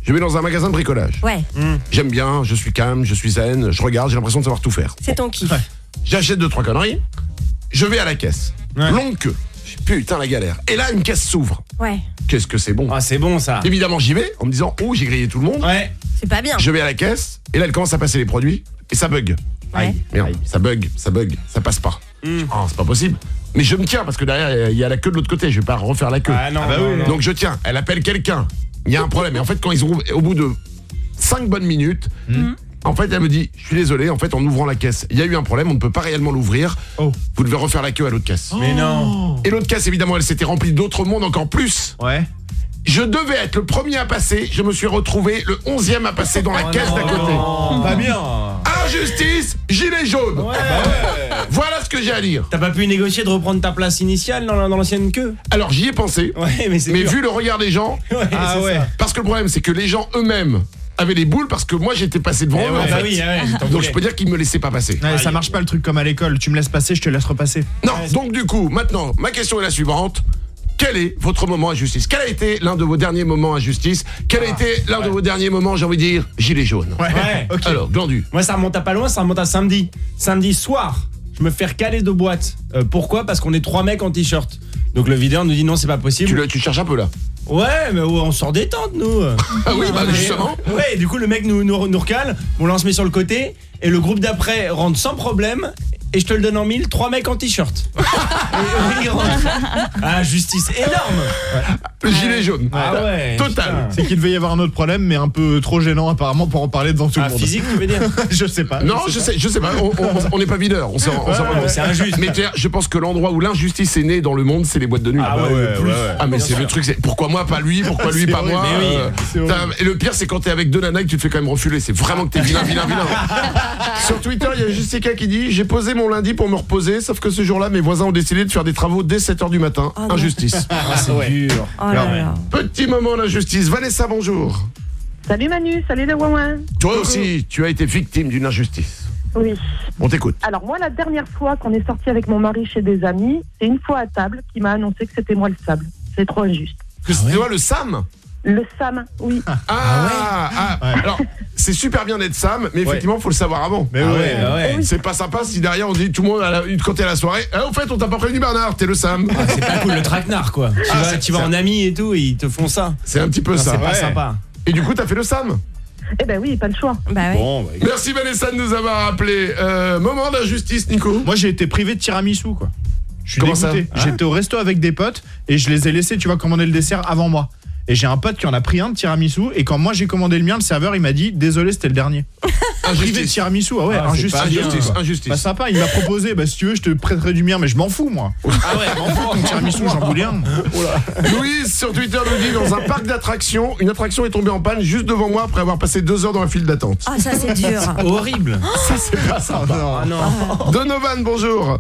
je vais dans un magasin de bricolage. Ouais, J'aime bien, je suis calme, je suis zen, je regarde, j'ai l'impression de savoir tout faire. c'est ton kiff. J'achète deux, trois conneries, je vais à la caisse. Longue queue. Putain la galère. Et là, une caisse s'ouvre. Ouais, Qu'est-ce que c'est bon Ah, c'est bon ça. Évidemment, j'y vais en me disant, oh, j'ai grillé tout le monde. Ouais. c'est pas bien. Je vais à la caisse, et là, elle commence à passer les produits, et ça bug. Ouais. Merde, ça bug, ça bug, ça passe pas. Oh, c'est pas possible. Mais je me tiens parce que derrière il y a la queue de l'autre côté, je vais pas refaire la queue. Ah non, non, non. Donc je tiens, elle appelle quelqu'un. Il y a un problème. Et en fait, quand ils ouvrent, au bout de 5 bonnes minutes, en fait, elle me dit Je suis désolé, en fait, en ouvrant la caisse, il y a eu un problème, on ne peut pas réellement l'ouvrir. Vous devez refaire la queue à l'autre caisse. Mais non. Et l'autre caisse, évidemment, elle s'était remplie d'autres mondes encore plus. Ouais. Je devais être le premier à passer, je me suis retrouvé le 11e à passer dans la caisse d'à côté. Pas bien. Injustice, gilet jaune. *laughs* Voilà ce que j'ai à dire. T'as pas pu négocier de reprendre ta place initiale dans la- dans l'ancienne queue? Alors j'y ai pensé. Ouais, mais vu le regard des gens, *laughs* Ouais, Ah parce que le problème c'est que les gens eux-mêmes avaient les boules parce que moi j'étais passé devant Eh eux ouais, en bah fait. oui, ouais, t'en Donc je peux dire qu'ils me laissaient pas passer. Ouais, ça marche pas le truc comme à l'école. Tu me laisses passer, je te laisse repasser. Non, donc du coup, maintenant, ma question est la suivante. Quel est votre moment à justice? Quel a été l'un de vos derniers moments à justice? Quel a été l'un de vos derniers moments, j'ai envie de dire, gilet jaune Ah, Ouais. *laughs* Ok. Alors, Glandu. Moi, ça remonte à pas loin, ça remonte à samedi. Samedi soir, je me fais recaler de boîte. Euh, pourquoi? Parce qu'on est trois mecs en t-shirt. Donc le vidéo nous dit non, c'est pas possible. Tu, le- tu cherches un peu là Ouais, mais ouais, on sort détente, nous. *laughs* Ah oui, bah justement. Ouais, du coup, le mec nous, nous, nous recale, on lance met sur le côté, et le groupe d'après rentre sans problème. Et je te le donne en mille, trois mecs en t-shirt. *laughs* Et- et ah, justice énorme. Le gilet jaune. Ah ouais. Total. C'est qu'il devait y avoir un autre problème, mais un peu trop gênant apparemment pour en parler devant tout Ah, le monde. physique, tu veux dire *laughs* Je sais pas. Non, je sais, je sais pas. On- n'est pas videur. On s'en on Ouais, rend ouais, compte. c'est injuste. Mais je pense que l'endroit où l'injustice est née dans le monde, c'est les boîtes de nuit. Ah ouais, plus. Ah mais c'est le truc, c'est pourquoi moi pas lui, pourquoi lui *laughs* pas horrible. moi. Mais oui, euh, t'as- et le pire c'est quand t'es avec deux nanas que tu te fais quand même refuler. C'est vraiment que t'es vilain, vilain, vilain. Sur Twitter, il y a Jessica qui dit j'ai posé mon lundi pour me reposer, sauf que ce jour-là mes voisins ont décidé de faire des travaux dès 7h du matin. Oh non. Injustice. *laughs* Ah, c'est dur. Oh là là. Petit moment d'injustice. Vanessa, bonjour. Salut Manu, salut les Wawan. Toi aussi, tu as été victime d'une injustice. Oui. On t'écoute. Alors moi, la dernière fois qu'on est sorti avec mon mari chez des amis, c'est une fois à table qui m'a annoncé que c'était moi le sable. C'est trop injuste. Que c'est toi le Sam Le Sam, oui. Ah, ah, alors c'est super bien d'être Sam, mais effectivement faut le savoir avant. Mais ouais, bah ouais. C'est pas sympa si derrière on dit tout le monde à la, quand t'es à la soirée. Ah, au fait, on t'a pas prévenu Bernard, t'es le Sam. Ah, c'est pas cool le traquenard quoi. Tu Ah, vas, tu en ami et tout et ils te font ça. C'est un petit peu Non, ça. C'est pas Ouais. sympa. Et du coup, t'as fait le Sam. Eh ben oui, pas le choix. Bah Bon, bah. Merci Vanessa de nous avoir appelé. Euh, moment d'injustice, Nico. Moi, j'ai été privé de tiramisu, quoi. Je suis Comment ça? Dégoûté. J'étais au resto avec des potes et je les ai laissés, tu vois, commander le dessert avant moi. Et j'ai un pote qui en a pris un de tiramisu et quand moi j'ai commandé le mien, le serveur il m'a dit désolé c'était le dernier. Privé de tiramisu, ah ouais, Ah, c'est injustice. pas. Injustice, injustice. Pas sympa, il m'a proposé, bah si tu veux je te prêterai du mien, mais je m'en fous moi. Ah ouais, m'en fous ton tiramisu, *laughs* j'en voulais un. Louise sur Twitter nous dit dans un parc d'attractions, une attraction est tombée en panne juste devant moi après avoir passé deux heures dans la file d'attente. Ah, ça, c'est dur. *laughs* Horrible. *gasps* Ça c'est pas sympa. Ah non. Donovan, bonjour.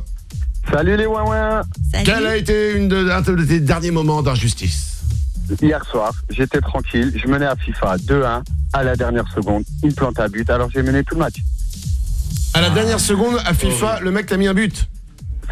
Salut les ouin Quel a été une de, un de tes derniers moments d'injustice? Hier soir, j'étais tranquille, je menais à FIFA 2-1 à la dernière seconde, une plante à but, alors j'ai mené tout le match. À la dernière seconde, à FIFA, le mec t'a mis un but.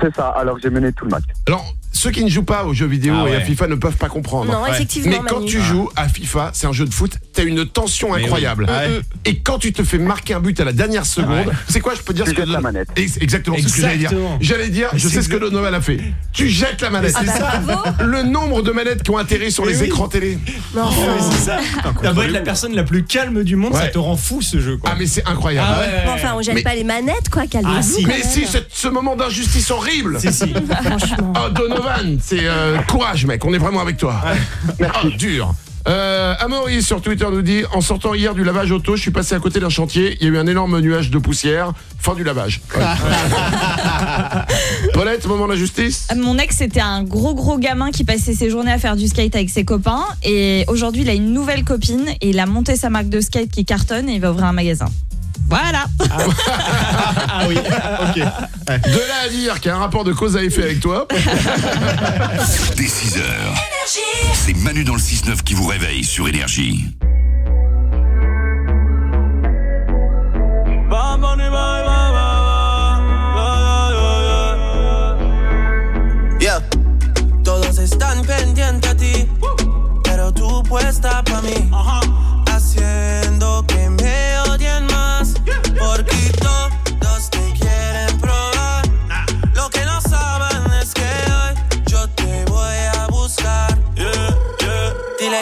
C'est ça, alors j'ai mené tout le match. Alors, ceux qui ne jouent pas aux jeux vidéo Ah et à. FIFA ne peuvent pas comprendre. Non, effectivement, Mais quand Manu. tu joues à FIFA, c'est un jeu de foot, t'as une tension Mais incroyable. oui. Ouais. Et quand tu te fais marquer un but à la dernière seconde, Ouais. c'est quoi Je peux dire Tu ce que jettes la manette. Ex- Exactement, c'est ce que j'allais dire. Exactement. J'allais dire, je C'est sais ce que Donovan a fait. Tu jettes la manette. C'est Ah bah, ça. Le nombre de manettes qui ont atterri sur les oui. écrans télé. Non, c'est ça. T'as beau être la personne la plus calme du monde, ça te rend fou ce jeu quoi. Ah mais c'est incroyable. Ah enfin, on jette Mais- pas les manettes, quoi. Ah, quand Mais si, c'est- ce moment d'injustice horrible. Si, si. *laughs* Franchement. C'est euh, courage mec, on est vraiment avec toi. Oh, *laughs* dur. Euh, Amaury sur Twitter nous dit En sortant hier du lavage auto, je suis passé à côté d'un chantier. Il y a eu un énorme nuage de poussière. Fin du lavage. Ouais. *laughs* Paulette, moment d'injustice Mon ex, c'était un gros gros gamin qui passait ses journées à faire du skate avec ses copains. Et aujourd'hui, il a une nouvelle copine et il a monté sa marque de skate qui cartonne et il va ouvrir un magasin. Voilà. Ah oui, ok. De là à dire qu'il y a un rapport de cause à effet avec toi. *laughs* Dès 6 heures. C'est Manu dans le 6-9 qui vous réveille sur Énergie. Yeah. Todos están pendientes a ti, pero tú puesta pa' mí. Haciendo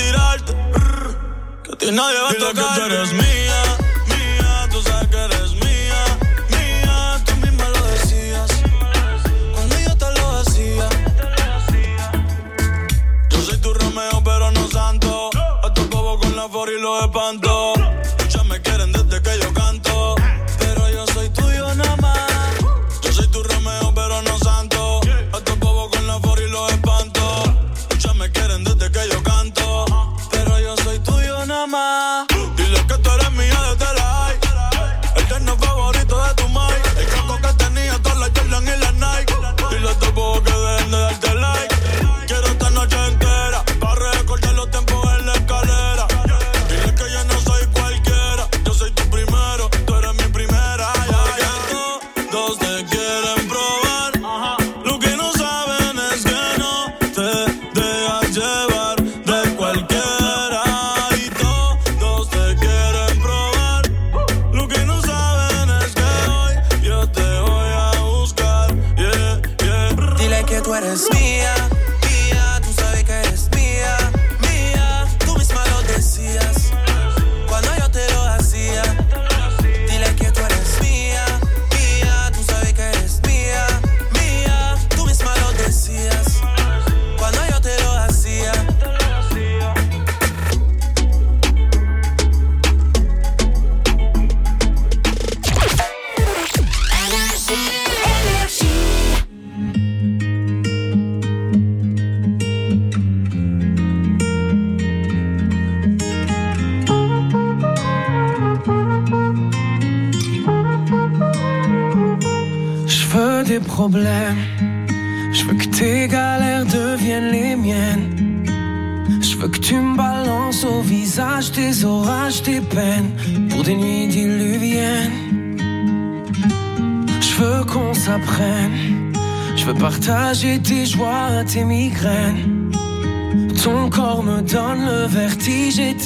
Tirarte. Que a ti nadie va a tocar. que tú eres mía, mía. Tú sabes que eres mía, mía. Tú misma lo decías. Cuando yo te lo hacía. Yo soy tu Romeo, pero no santo. A tu bobo con la for y los espanto.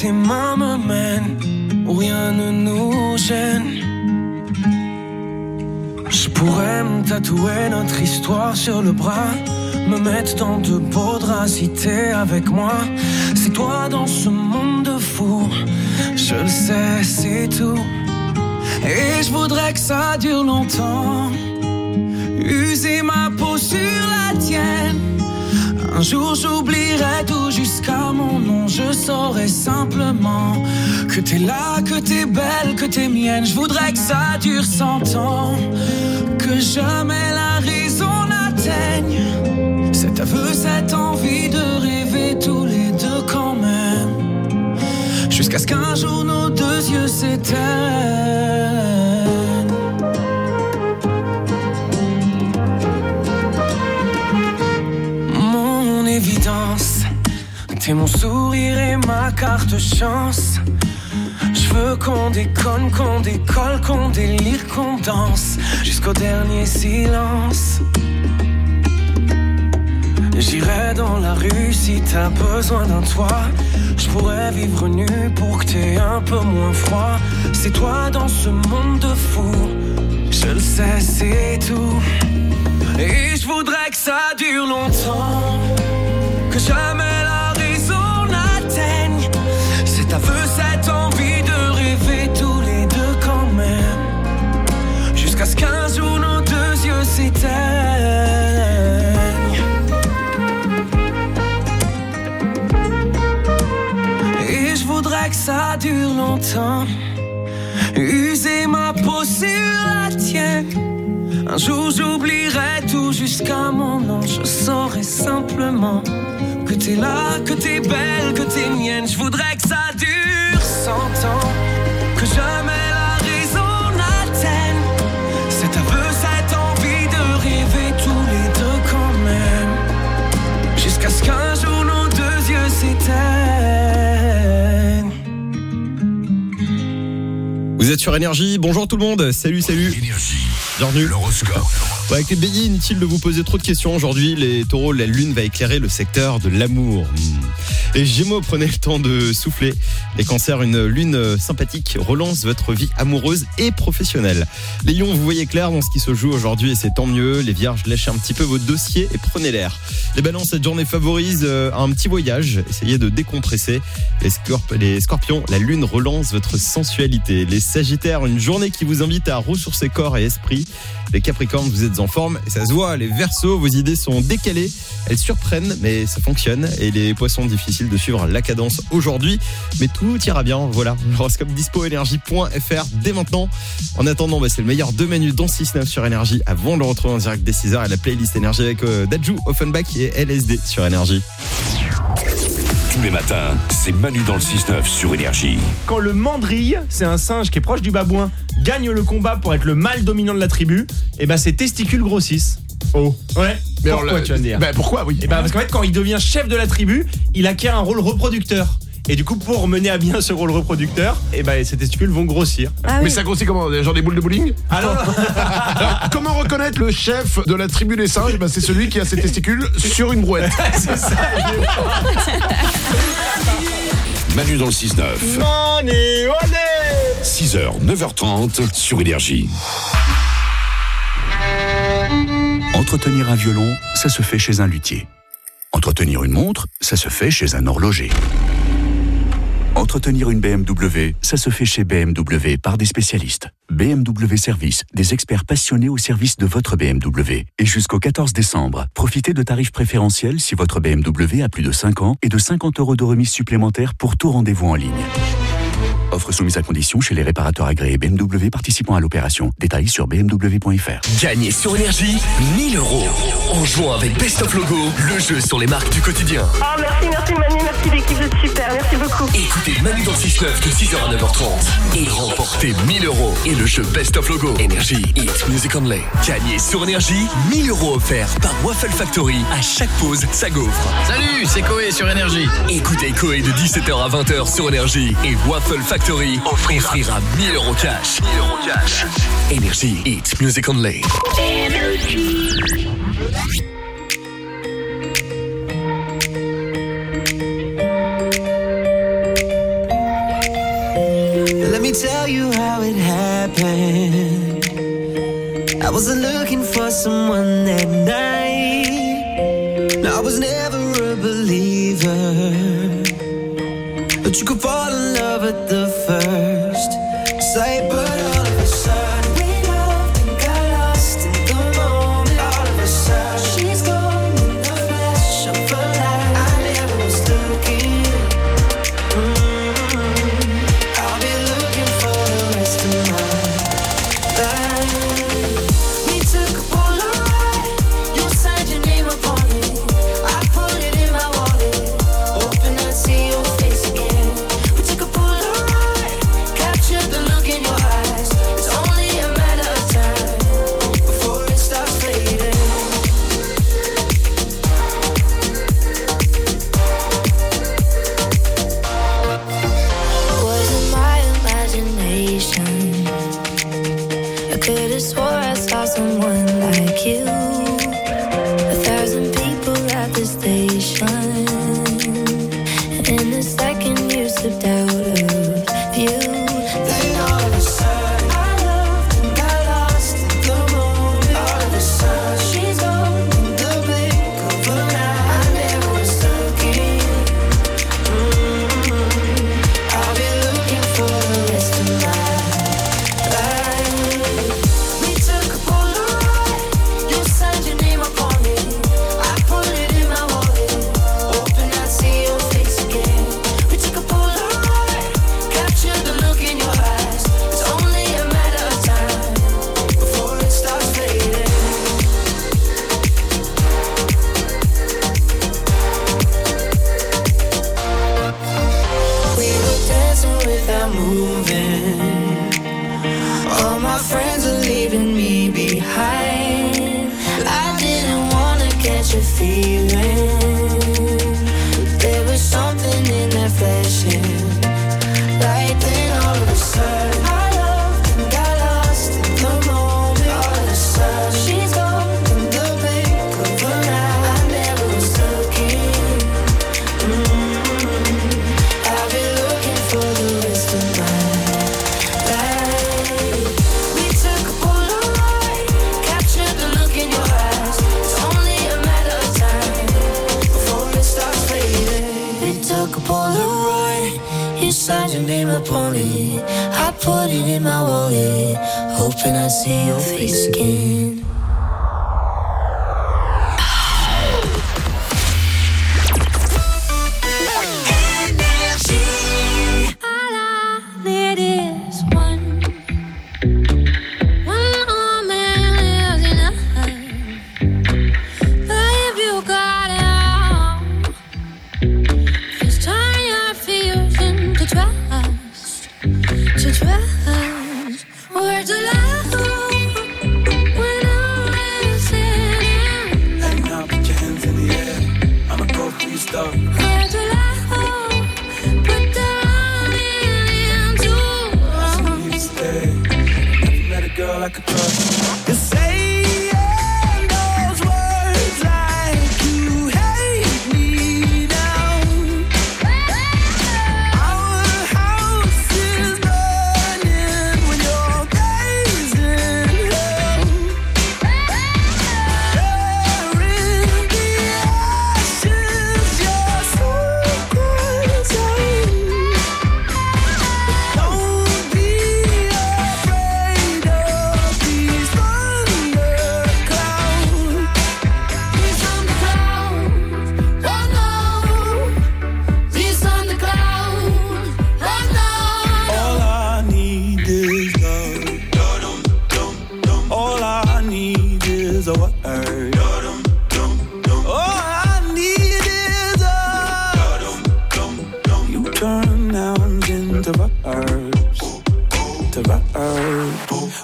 Tes mains me où rien ne nous gêne. Je pourrais me tatouer notre histoire sur le bras, me mettre dans de beaux draps avec moi. C'est toi dans ce monde de fou, je le sais, c'est tout. Et je voudrais que ça dure longtemps, user ma peau. Un jour j'oublierai tout jusqu'à mon nom, je saurai simplement que t'es là, que t'es belle, que t'es mienne. Je voudrais que ça dure cent ans, que jamais la raison n'atteigne cet aveu, cette envie de rêver tous les deux quand même, jusqu'à ce qu'un jour nos deux yeux s'éteignent. T'es mon sourire et ma carte chance. Je veux qu'on déconne, qu'on décolle, qu'on délire, qu'on danse jusqu'au dernier silence. J'irai dans la rue si t'as besoin d'un toit. Je pourrais vivre nu pour que t'aies un peu moins froid. C'est toi dans ce monde de fou. Je le sais, c'est tout. Et je voudrais que ça dure longtemps. Longtemps. User ma peau sur la tienne. Un jour j'oublierai tout jusqu'à mon nom. Je saurai simplement que t'es là, que t'es belle, que t'es mienne. Je voudrais que ça êtes sur Énergie, bonjour tout le monde, salut, salut. Bienvenue. Ouais, avec les béliers, inutile de vous poser trop de questions aujourd'hui. Les taureaux, la lune va éclairer le secteur de l'amour. Hmm. Les gémeaux, prenez le temps de souffler. Les cancers, une lune sympathique relance votre vie amoureuse et professionnelle. Les lions, vous voyez clair dans ce qui se joue aujourd'hui et c'est tant mieux. Les vierges, lâchez un petit peu vos dossiers et prenez l'air. Les balances, cette journée favorise euh, un petit voyage. Essayez de décompresser. Les, scorp- les scorpions, la lune relance votre sensualité. Les sagittaires, une journée qui vous invite à ressourcer corps et esprit. Les capricornes, vous êtes en forme et ça se voit. Les versos, vos idées sont décalées. Elles surprennent, mais ça fonctionne. Et les poissons, difficile de suivre la cadence aujourd'hui. Mais tout ira bien. Voilà. L'horoscope dispoénergie.fr dès maintenant. En attendant, bah, c'est le meilleur deux menus dans 6-9 sur Énergie avant de le retrouver en direct dès 6h et la playlist Énergie avec euh, Dajou, Offenbach et LSD sur Énergie. Tous les matins, c'est Manu dans le 6-9 sur Énergie. Quand le mandrille, c'est un singe qui est proche du babouin, gagne le combat pour être le mâle dominant de la tribu, et ben ses testicules grossissent. Oh. Ouais. Mais pourquoi tu vas me dire bah, pourquoi, oui. Et ben parce qu'en fait, quand il devient chef de la tribu, il acquiert un rôle reproducteur. Et du coup, pour mener à bien ce rôle reproducteur, et ben ses testicules vont grossir. Mais ça grossit comment Genre des boules de bowling? Alors, *laughs* Alors, comment reconnaître le chef de la tribu des singes? Bah, C'est celui qui a ses testicules sur une brouette. *laughs* c'est ça. *laughs* Manu dans le 6-9. Money, 6h, 9h30 sur Énergie. Entretenir un violon, ça se fait chez un luthier. Entretenir une montre, ça se fait chez un horloger. Entretenir une BMW, ça se fait chez BMW par des spécialistes. BMW Service, des experts passionnés au service de votre BMW. Et jusqu'au 14 décembre, profitez de tarifs préférentiels si votre BMW a plus de 5 ans et de 50 euros de remise supplémentaire pour tout rendez-vous en ligne. Offre soumise à condition chez les réparateurs agréés BMW participant à l'opération. Détails sur bmw.fr. Gagnez sur énergie 1000 euros en jouant avec Best of Logo, le jeu sur les marques du quotidien. Oh, merci, merci Manu, merci l'équipe de super, merci beaucoup. Écoutez Manu dans 6-9 de 6h à 9h30 et remportez 1000 euros et le jeu Best of Logo. Énergie, Hit Music Only. Gagnez sur énergie 1000 euros offerts par Waffle Factory à chaque pause, ça gaufre. Salut, c'est Coé sur énergie. Écoutez Coé de 17h à 20h sur énergie et Waffle Factory Factory, offrira, offrira 1000 euros cash. 1000 euros cash. Energy Eat Music Only. Energy. Let me tell you how it happened. I wasn't looking for someone that night. I was never a believer. But you could fall in love.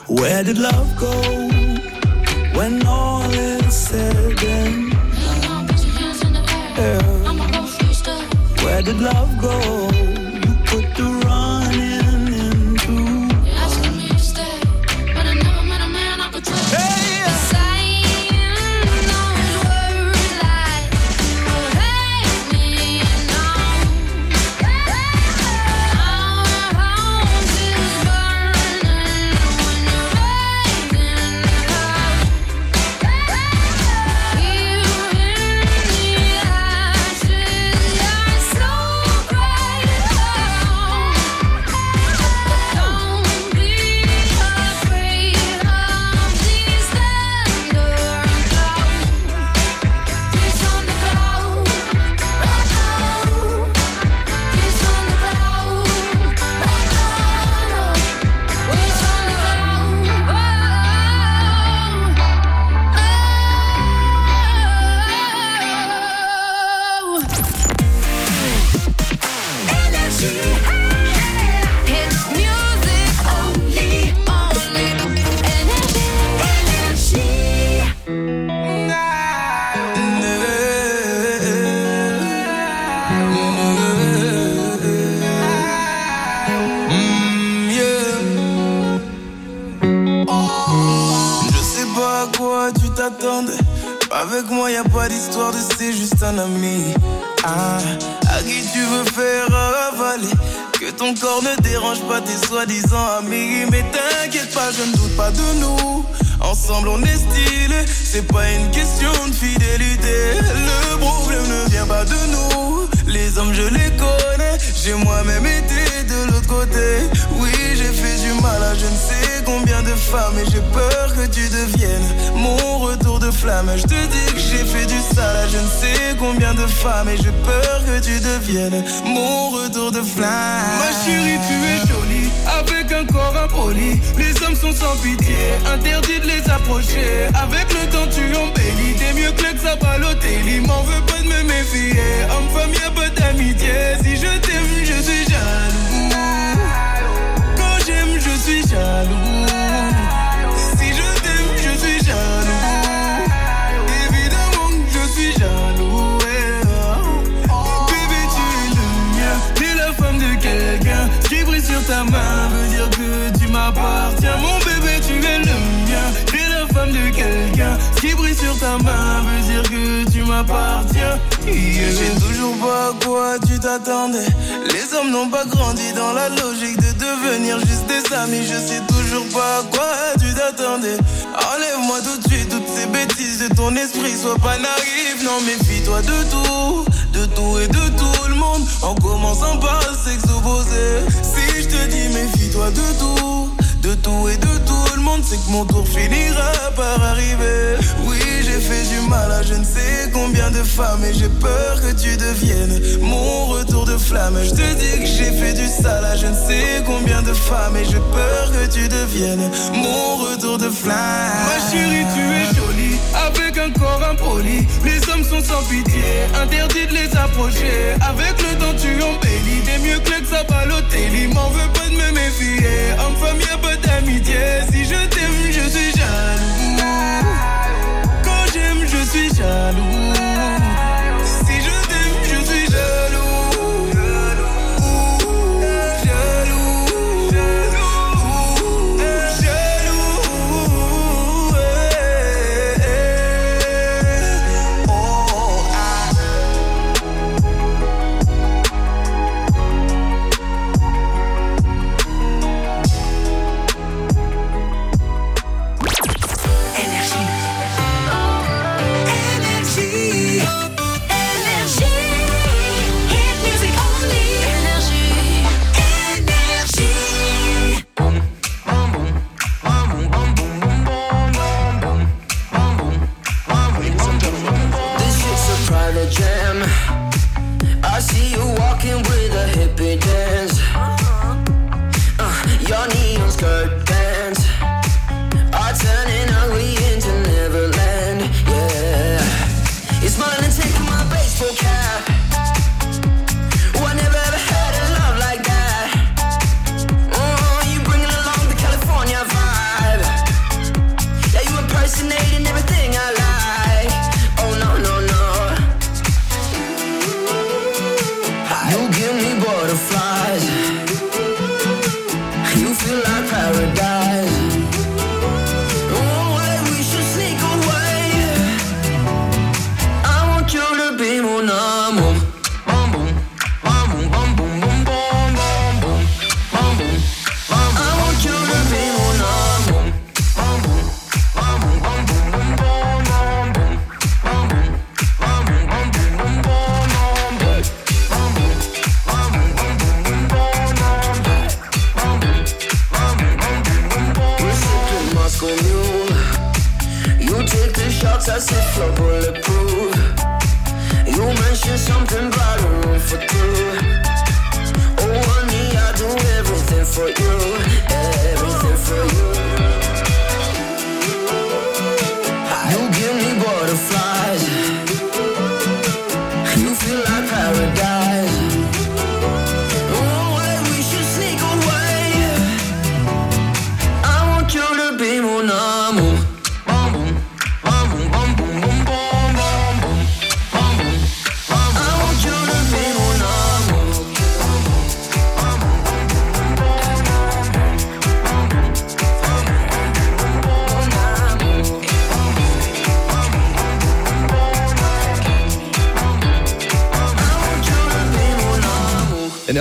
Where did love go when all is said and done? Where did love go?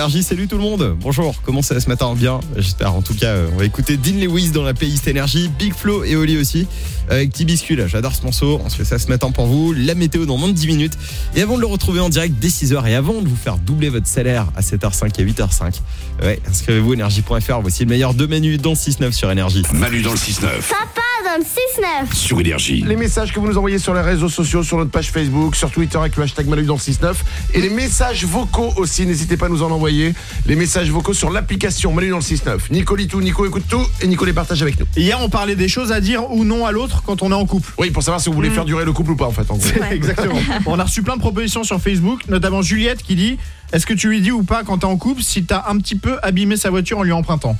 Énergie, salut tout le monde. Bonjour, comment ça va ce matin Bien, j'espère. En tout cas, euh, on va écouter Dean Lewis dans la playlist Énergie, Big Flo et Oli aussi, avec Petit Biscuit là. J'adore ce morceau. On se fait ça ce matin pour vous. La météo dans moins de 10 minutes. Et avant de le retrouver en direct dès 6h et avant de vous faire doubler votre salaire à 7h05 et 8h05, ouais, inscrivez-vous énergie.fr. Voici le meilleur de Manu dans le 6-9 sur Énergie. Manu dans le 6-9. Papa dans le 6-9. Sur Énergie. Les messages que vous nous envoyez sur les réseaux sociaux, sur notre page Facebook, sur Twitter avec le hashtag Manu dans le 69 et les messages vocaux aussi, n'hésitez pas à nous en envoyer. Les messages vocaux sur l'application Manu dans le 69. Nico lit tout, Nico écoute tout et Nico les partage avec nous. Hier, on parlait des choses à dire ou non à l'autre quand on est en couple. Oui, pour savoir si vous voulez faire durer le couple ou pas en fait. en gros. *laughs* Exactement. On a reçu plein de propositions sur Facebook, notamment Juliette qui dit Est-ce que tu lui dis ou pas quand t'es en couple si t'as un petit peu abîmé sa voiture en lui empruntant?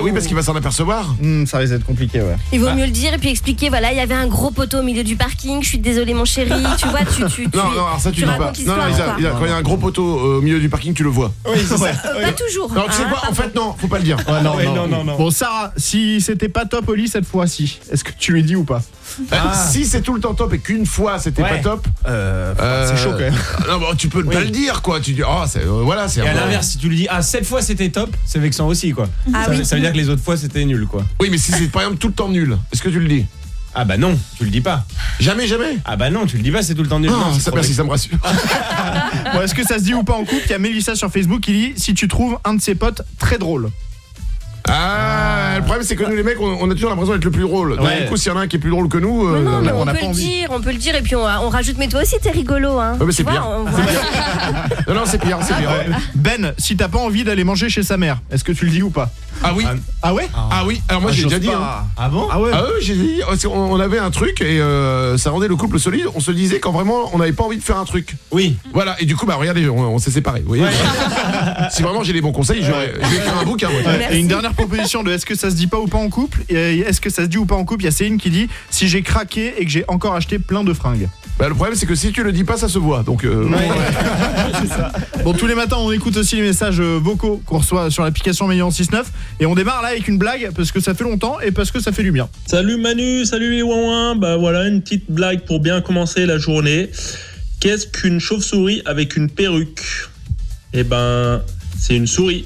Bah oui, parce qu'il va s'en apercevoir. Hmm, ça risque d'être compliqué, ouais. Il vaut mieux le dire et puis expliquer voilà, il y avait un gros poteau au milieu du parking, je suis désolée mon chéri, tu vois, tu tu tu Non, non, alors ça tu, dis pas. Non, non, quoi. Isa, quand il y a un gros poteau euh, au milieu du parking, tu le vois. Oui, c'est ça. Pas toujours. Non, tu sais hein, quoi En fait, non, faut pas le dire. Ouais, non, Ouais, non, non, non, non. Bon, Sarah, si c'était pas top au lit cette fois-ci, est-ce que tu lui dis ou pas? Euh, Si c'est tout le temps top et qu'une fois c'était Ouais. pas top, euh, euh, C'est chaud quand même. *laughs* Non, bah, tu peux Oui. pas le dire quoi. Tu dis, oh, c'est, euh, voilà, c'est Et à l'inverse, si tu lui dis ah cette fois c'était top, c'est vexant aussi quoi. Ah ça, oui. ça veut dire que les autres fois c'était nul quoi. Oui, mais si c'est par exemple tout le temps nul, est-ce que tu le dis? Ah bah non, tu le dis pas. Jamais, jamais? Ah bah non, tu le dis pas, c'est tout le temps nul. Ah, ça, merci, ça me rassure. *laughs* Bon, est-ce que ça se dit ou pas en couple? Il y a Mélissa sur Facebook qui dit Si tu trouves un de ses potes très drôle. Ah, le problème c'est que nous les mecs, on, on a toujours l'impression d'être le plus drôle. Donc, Ouais. du coup, s'il y en a un qui est plus drôle que nous, euh, non, mais on on, n'a peut pas le envie. dire, on peut le dire et puis on, on rajoute mais toi aussi t'es rigolo hein. Ouais, mais c'est Tu vois, pire. on- C'est pire. non, non, c'est pire, c'est pire. Ben, si t'as pas envie d'aller manger chez sa mère, est-ce que tu le dis ou pas? Ah oui. Ah ouais Ah oui. Alors moi Ah, j'ai déjà dit. hein. Ah bon Ah ouais Ah oui, j'ai dit. parce qu'on- On avait un truc et euh, ça rendait le couple solide. On se disait quand vraiment on n'avait pas envie de faire un truc. Oui. Voilà. Et du coup, bah regardez, on, on s'est séparés. Vous voyez *laughs* si vraiment j'ai les bons conseils, j'aurais- je vais écrire un bouquin. moi. Ouais. Et une dernière proposition de est-ce que ça se dit pas ou pas en couple? Et Est-ce que ça se dit ou pas en couple? Il y a Céline qui dit si j'ai craqué et que j'ai encore acheté plein de fringues. Bah, le problème c'est que si tu le dis pas, ça se voit. Donc. euh, *laughs* Bon, tous les matins, on écoute aussi les messages euh, vocaux qu'on reçoit sur l'application Meilleur 6.9 et on démarre là avec une blague parce que ça fait longtemps et parce que ça fait du bien. Salut Manu, salut les ouin Bah voilà, une petite blague pour bien commencer la journée. Qu'est-ce qu'une chauve-souris avec une perruque? Eh ben, c'est une souris.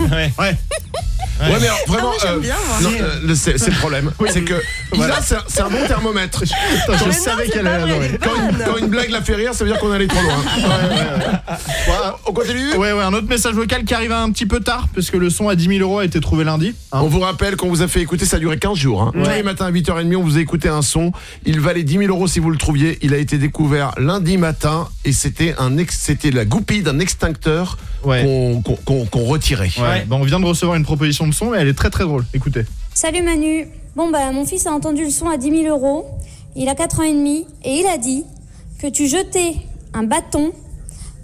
Ouais. Ouais. Ouais, mais alors, vraiment, Ah, moi, euh, euh, c'est c'est le problème. C'est que Voilà. C'est un- bon thermomètre. Attends, je savais qu'elle allait adorer. Quand une, quand une blague la fait rire, ça veut dire qu'on allé trop loin. Ouais, On continue Ouais, ouais, un autre message vocal qui arrive un petit peu tard parce que le son à 10 000 euros a été trouvé lundi. hein. On vous rappelle qu'on vous a fait écouter, ça a duré 15 jours. Hein. Tous les matins à 8h30, on vous a écouté un son. Il valait 10 000 euros si vous le trouviez. Il a été découvert lundi matin et c'était un ex- c'était la goupille d'un extincteur Ouais. qu'on qu'on- qu'on- qu'on retirait. Ouais. Bon, on vient de recevoir une proposition de son et elle est très très drôle. Écoutez. Salut Manu. Bon bah mon fils a entendu le son à 10 000 euros. Il a 4 ans et demi et il a dit que tu jetais un bâton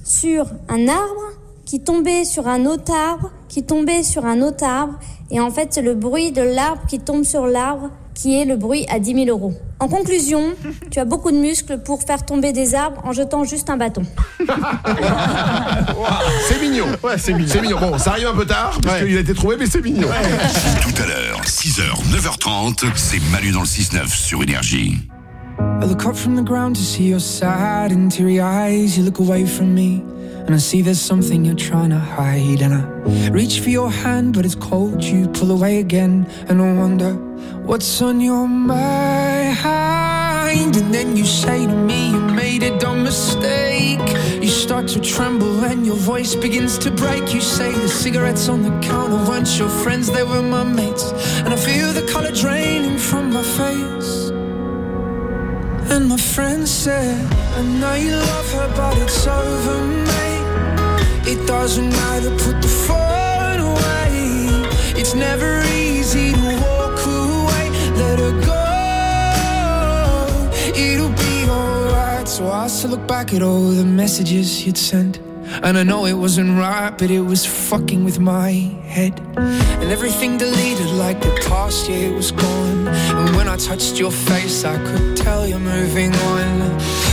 sur un arbre qui tombait sur un autre arbre, qui tombait sur un autre arbre. Et en fait c'est le bruit de l'arbre qui tombe sur l'arbre qui est le bruit à 10 000 euros. En conclusion, tu as beaucoup de muscles pour faire tomber des arbres en jetant juste un bâton. C'est mignon. Ouais, c'est mignon. C'est mignon. Bon, ça arrive un peu tard parce qu'il a été trouvé, mais c'est mignon. Tout à l'heure, 6h, 9h30, c'est Manu dans le 6-9 sur Énergie. I look up from the ground to see your sad and teary eyes. You look away from me, and I see there's something you're trying to hide. And I reach for your hand, but it's cold. You pull away again, and I wonder what's on your mind. And then you say to me, You made a dumb mistake. You start to tremble, and your voice begins to break. You say the cigarettes on the counter weren't your friends, they were my mates. And I feel the color draining from my face. And my friend said, I know you love her, but it's over, mate. It doesn't matter, put the phone away. It's never easy to walk away. Let her go. It'll be alright. So I still look back at all the messages you'd sent. And I know it wasn't right, but it was fucking with my head. And everything deleted like the past year was gone. And when I touched your face, I could tell you're moving on.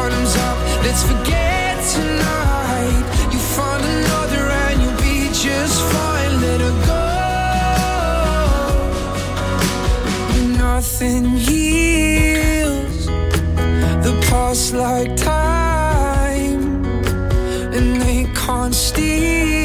bottoms up, let's forget tonight. You find another and you'll be just fine. Let her go. Nothing heals the past like time, and they can't steal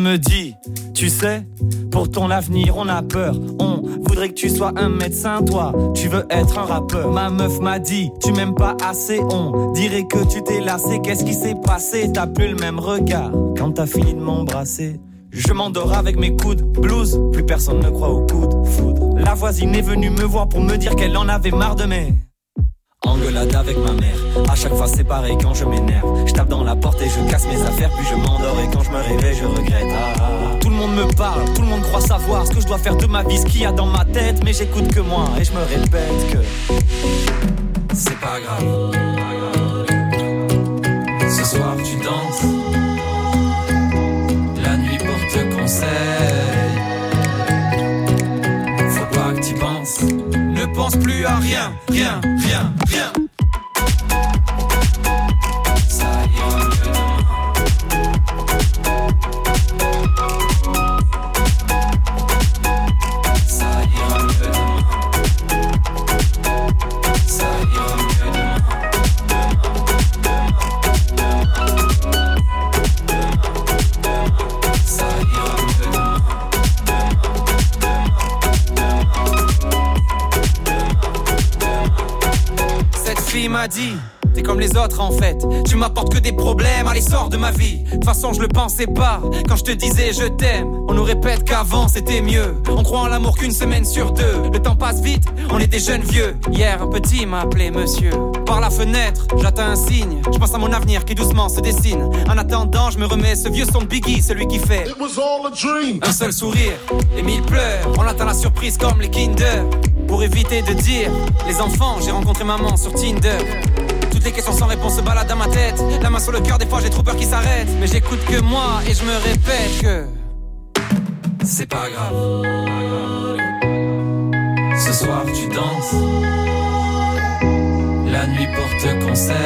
me dit, tu sais, pour ton avenir on a peur. On voudrait que tu sois un médecin, toi, tu veux être un rappeur. Ma meuf m'a dit, tu m'aimes pas assez, on dirait que tu t'es lassé. Qu'est-ce qui s'est passé? T'as plus le même regard quand t'as fini de m'embrasser. Je m'endors avec mes coudes, blues, plus personne ne croit au coup de foudre. La voisine est venue me voir pour me dire qu'elle en avait marre de mes Engueulade avec ma mère, à chaque fois c'est pareil quand je m'énerve. Je tape dans la porte et je casse mes affaires, puis je m'endors et quand je me réveille, je regrette. Ah, ah, ah. Tout le monde me parle, tout le monde croit savoir ce que je dois faire de ma vie, ce qu'il y a dans ma tête, mais j'écoute que moi et je me répète que c'est pas grave. Ce soir tu danses, la nuit porte conseil. Pense plus à rien, rien, rien, rien. Les autres en fait. Tu m'apportes que des problèmes, allez sors de ma vie. De toute façon je le pensais pas quand je te disais je t'aime. On nous répète qu'avant c'était mieux. On croit en l'amour qu'une semaine sur deux. Le temps passe vite, on est des jeunes vieux. Hier un petit m'a appelé monsieur. Par la fenêtre, j'attends un signe. Je pense à mon avenir qui doucement se dessine. En attendant, je me remets ce vieux son de Biggie, celui qui fait. Un seul sourire et mille pleurs. On attend la surprise comme les Kinder. Pour éviter de dire, les enfants, j'ai rencontré maman sur Tinder. Les questions sans réponse se baladent dans ma tête. La main sur le cœur, des fois j'ai trop peur qu'il s'arrête. Mais j'écoute que moi et je me répète que c'est pas grave. Ce soir tu danses. La nuit porte conseil.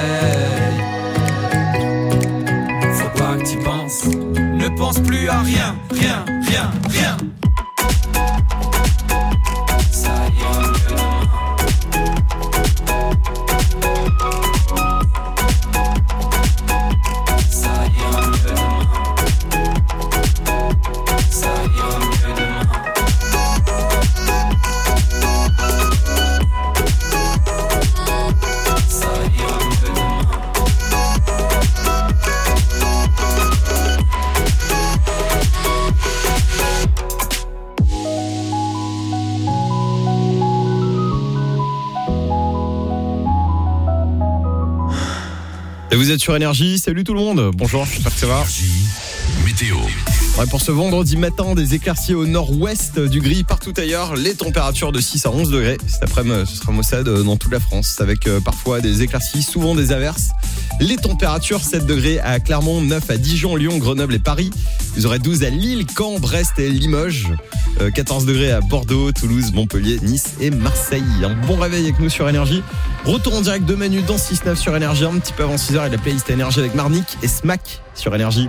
Faut pas que tu penses. Ne pense plus à rien, rien, rien, rien. Et vous êtes sur Énergie, salut tout le monde, bonjour, j'espère que ça va. Météo. Ouais, pour ce vendredi matin, des éclaircies au nord-ouest, du gris partout ailleurs, les températures de 6 à 11 degrés. Cet après-midi, ce sera maussade euh, dans toute la France, avec euh, parfois des éclaircies, souvent des averses. Les températures, 7 degrés à Clermont, 9 à Dijon, Lyon, Grenoble et Paris. Vous aurez 12 à Lille, Caen, Brest et Limoges. Euh, 14 degrés à Bordeaux, Toulouse, Montpellier, Nice et Marseille. Un bon réveil avec nous sur Énergie. Retour en direct de Manu dans 6-9 sur Énergie, un petit peu avant 6h et la playlist Énergie avec Marnik et Smack sur Énergie.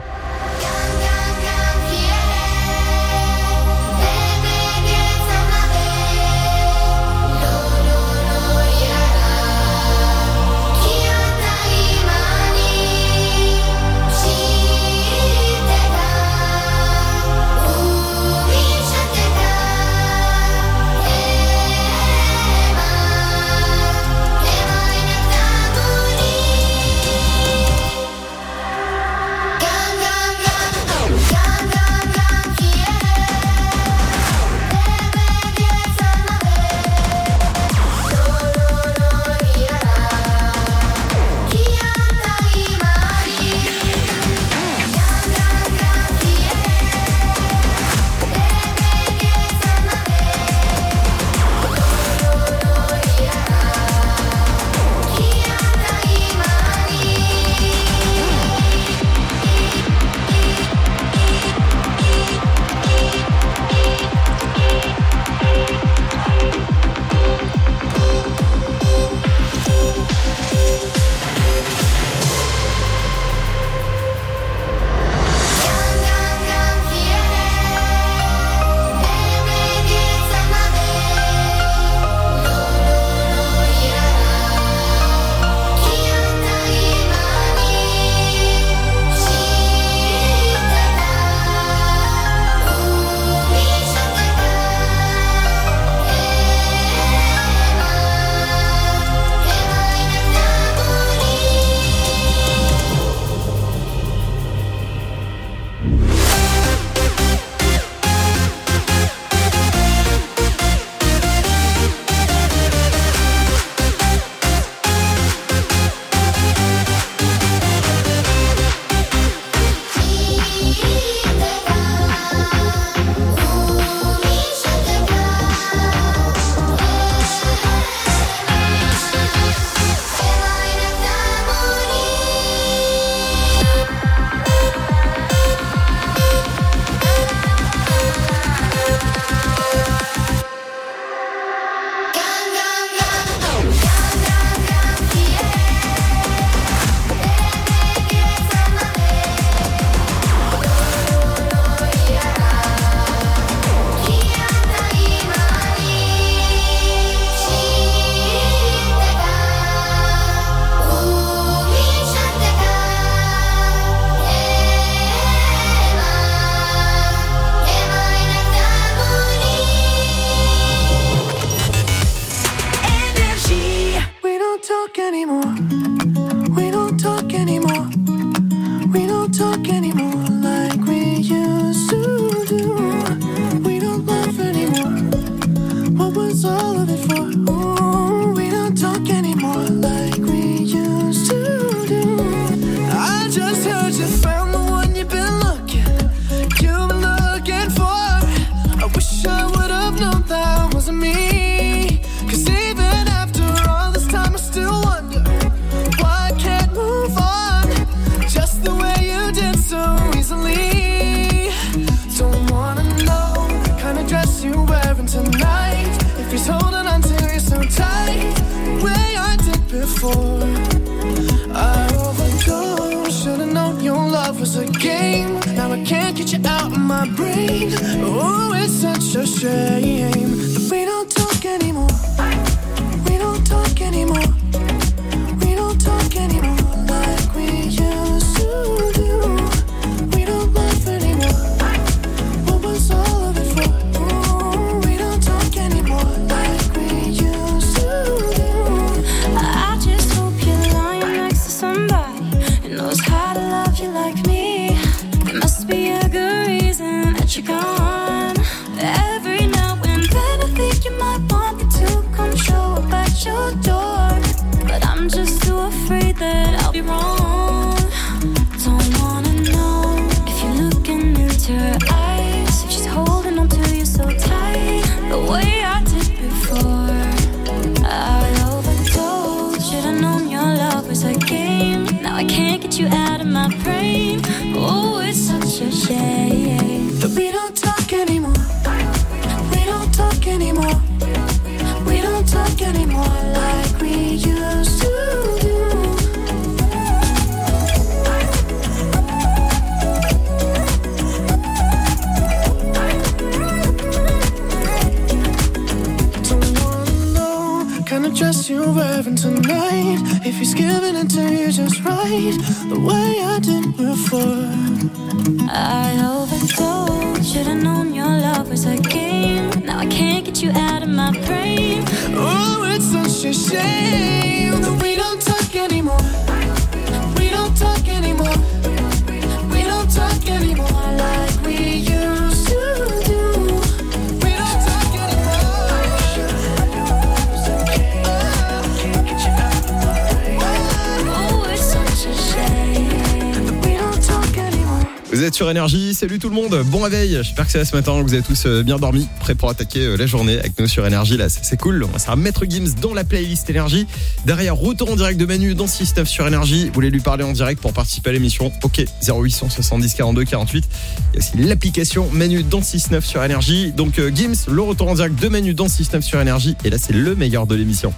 Vous êtes sur Énergie, salut tout le monde, bon réveil, j'espère que c'est ce matin, que vous avez tous euh, bien dormi, prêts pour attaquer euh, la journée avec nous sur Énergie, là c'est c'est cool, on sera Maître Gims dans la playlist Énergie, derrière retour en direct de Manu dans 6-9 sur Énergie, vous voulez lui parler en direct pour participer à l'émission, ok, 0800 70 42 48, il y a aussi l'application Manu dans 6-9 sur Énergie, donc euh, Gims, le retour en direct de Manu dans 6-9 sur Énergie, et là c'est le meilleur de l'émission.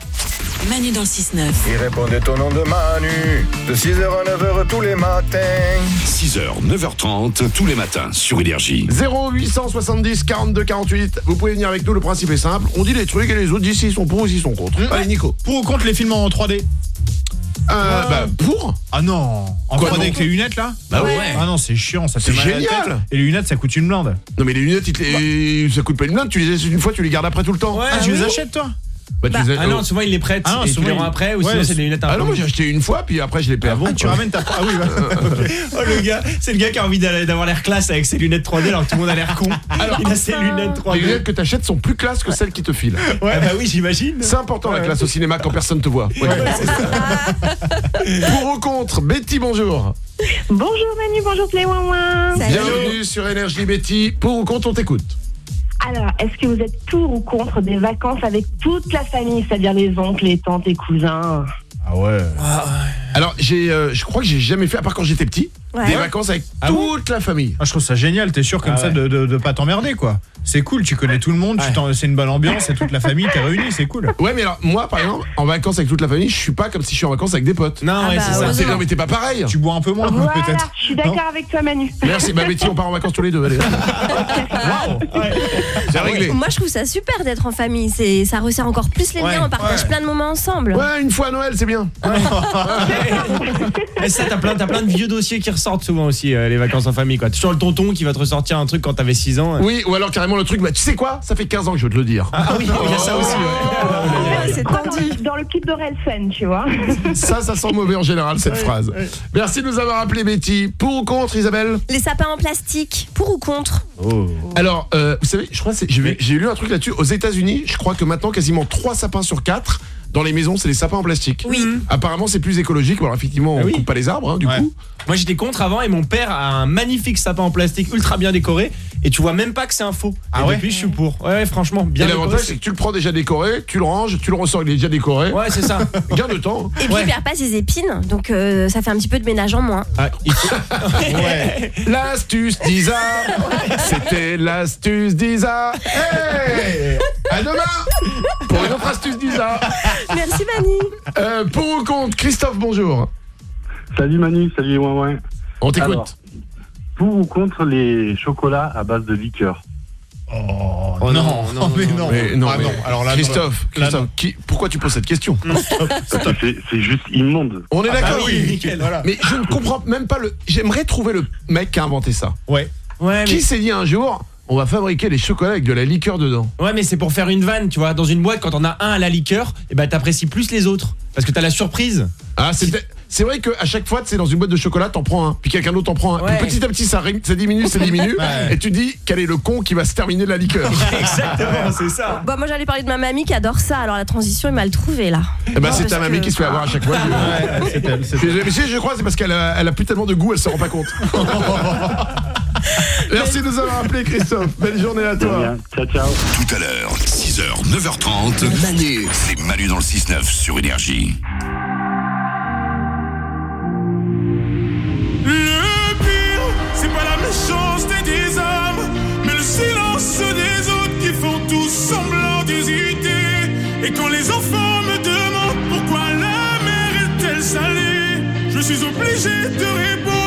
Manu dans le 6-9. Il répondait au nom de Manu, de 6h à 9h tous les matins. 6h, 9h30, tous les matins sur Énergie. 0870 42 48. Vous pouvez venir avec nous, le principe est simple. On dit les trucs et les autres disent s'ils sont pour ou s'ils sont contre. Allez, Nico. Pour ou contre les films en 3D Euh, bah, pour Ah non En Quoi, 3D non avec les lunettes là Bah ouais. Ah non, c'est chiant, ça fait C'est mal à la génial. tête. Et les lunettes, ça coûte une blinde. Non, mais les lunettes, ils te les- ça coûte pas une blinde. Tu les as une fois, tu les gardes après tout le temps. ah, tu les achètes toi Bah, tu les as- Ah non, souvent il les prête Ah non, et tu souvent, les rends après ou Ouais, sinon c'est des lunettes un Ah non, moi j'ai acheté une fois, puis après je l'ai avant. Ah, tu ramènes ta. Ah oui, bah. *laughs* Oh le gars, c'est le gars qui a envie d'aller- d'avoir l'air classe avec ses lunettes 3D alors que tout le monde a l'air con. Alors il a ses lunettes 3D. Les lunettes que t'achètes sont plus classes que celles qui te filent. Ouais, bah oui, j'imagine. C'est important la classe au cinéma quand personne te voit. Ouais. *laughs* Pour ou contre, Betty, bonjour. Bonjour Manu, bonjour Play Ouin Bienvenue sur Énergie Betty. Pour ou contre, on t'écoute. Alors, est-ce que vous êtes pour ou contre des vacances avec toute la famille, c'est-à-dire les oncles, les tantes, les cousins? Ah ouais. Alors, j'ai, euh, je crois que j'ai jamais fait, à part quand j'étais petit, Ouais. des vacances avec toute la famille. Ah, je trouve ça génial, t'es sûr comme Ah ça ouais. de, de, de pas t'emmerder quoi. C'est cool, tu connais tout le monde, tu t'en- c'est une bonne ambiance, c'est toute la famille, t'es réunis, c'est cool. Ouais, mais alors, moi, par exemple, en vacances avec toute la famille, je suis pas comme si je suis en vacances avec des potes. Non, Ah ouais, bah, c'est ça. C'est, non, mais t'es pas pareil. Tu bois un peu moins Voilà, peut-être. je suis d'accord avec toi Manu. Merci, bah Betty, on part en vacances tous les deux. Allez. *laughs* C'est réglé. Moi, je trouve ça super d'être en famille. C'est, ça resserre encore plus les Ouais, liens. On partage ouais. plein de moments ensemble. Ouais, une fois à Noël, c'est bien. *laughs* Et ça, t'as plein, t'as plein de vieux dossiers qui ressortent. souvent aussi euh, les vacances en famille quoi. Toujours le tonton qui va te ressortir un truc quand t'avais 6 ans. Oui, ou alors carrément le truc, bah, tu sais quoi? Ça fait 15 ans que je veux te le dire. Ah oui, il y a ça aussi. ouais. C'est dans, le- dans le clip d'Orelsen, tu vois. Ça, ça sent mauvais en général, cette phrase. Merci de nous avoir appelé Betty. Pour ou contre, Isabelle? Les sapins en plastique, pour ou contre? Alors, euh, vous savez, je crois j'ai lu un truc là-dessus. Aux États-Unis, je crois que maintenant, quasiment 3 sapins sur 4 dans les maisons, c'est les sapins en plastique. Oui. Apparemment, c'est plus écologique. Alors, effectivement, on coupe pas les arbres, hein, du Ouais. coup. Moi j'étais contre avant et mon père a un magnifique sapin en plastique ultra bien décoré et tu vois même pas que c'est un faux. Ah et ouais depuis je suis pour. Ouais, ouais, franchement bien Et l'avantage, c'est que tu le prends déjà décoré, tu le ranges, tu le ressors, il est déjà décoré. Ouais, c'est ça. *laughs* Gain de temps. Et puis il perd pas ses épines, donc euh, ça fait un petit peu de ménage en moins. Ah, il faut- *laughs* L'astuce d'Isa, c'était l'astuce d'Isa. Hey à demain pour une autre astuce d'Isa. *laughs* Merci Mani. Euh, pour ou contre, Christophe, bonjour. Salut Manu, salut Ouin On t'écoute. Pour ou contre les chocolats à base de liqueur Oh, non, mais non. Mais non, Ah mais non, alors là, Christophe, là, Christophe, qui- pourquoi tu poses cette question C'est c'est juste immonde. On est Ah bah d'accord oui, nickel, voilà. Mais je ne comprends même pas le. J'aimerais trouver le mec qui a inventé ça. Ouais. Ouais, Qui mais... s'est dit un jour, on va fabriquer les chocolats avec de la liqueur dedans ouais, mais c'est pour faire une vanne, tu vois. Dans une boîte, quand on a un à la liqueur, et ben t'apprécies plus les autres. Parce que t'as la surprise. Ah, c'est c'est vrai qu'à chaque fois, c'est dans une boîte de chocolat, t'en prends un, puis quelqu'un d'autre t'en prend un. Ouais. Puis petit à petit, ça, diminue, ça diminue, *laughs* Ouais. et tu dis quel est le con qui va se terminer de la liqueur. *laughs* Exactement, c'est ça. Bon, moi j'allais parler de ma mamie qui adore ça, alors la transition est mal trouvée là. Eh ben, c'est ta mamie que- qui se fait avoir à chaque fois. *laughs* Ouais, elle, c'est elle. Mais si, je crois, c'est parce qu'elle a, elle a plus tellement de goût, elle se rend pas compte. Merci de nous avoir appelé, Christophe. *laughs* Belle journée à toi. Bien, Ciao, ciao. Tout à l'heure, 6h, 9h30. Manu. C'est Manu dans le 6-9 sur Énergie. Le pire, c'est pas la méchanceté des hommes, mais le silence des autres qui font tous semblant d'hésiter. Et quand les enfants me demandent pourquoi la mer est-elle salée, je suis obligé de répondre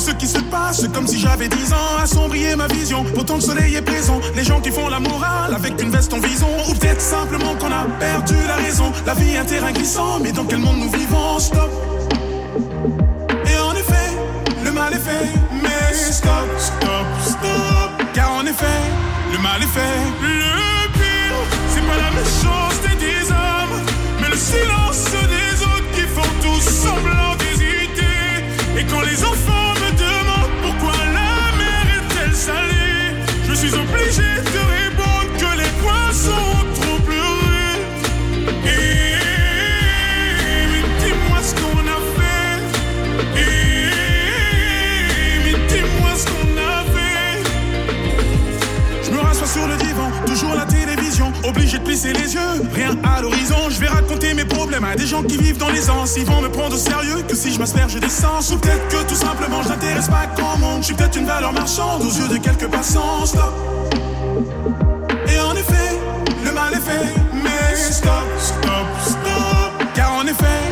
ce qui se passe, comme si j'avais 10 ans. Assombrir ma vision, pourtant le soleil est présent. Les gens qui font la morale avec une veste en vison. Ou peut-être simplement qu'on a perdu la raison. La vie est un terrain glissant, mais dans quel monde nous vivons? Stop. Et en effet, le mal est fait. Mais stop, stop, stop. Car en effet, le mal est fait. Le pire, c'est pas la méchanceté des hommes, mais le silence des autres qui font tous semblant d'hésiter. Et quand les enfants suis obligé de obligé de plisser les yeux. Rien à l'horizon, je vais raconter mes problèmes à des gens qui vivent dans les anses. Ils vont me prendre au sérieux que si je m'asperge d'essence. Ou peut-être que tout simplement je n'intéresse pas grand monde. Je suis peut-être une valeur marchande aux yeux de quelques passants. Stop. Et en effet, le mal est fait. Mais stop, stop, stop. Car en effet,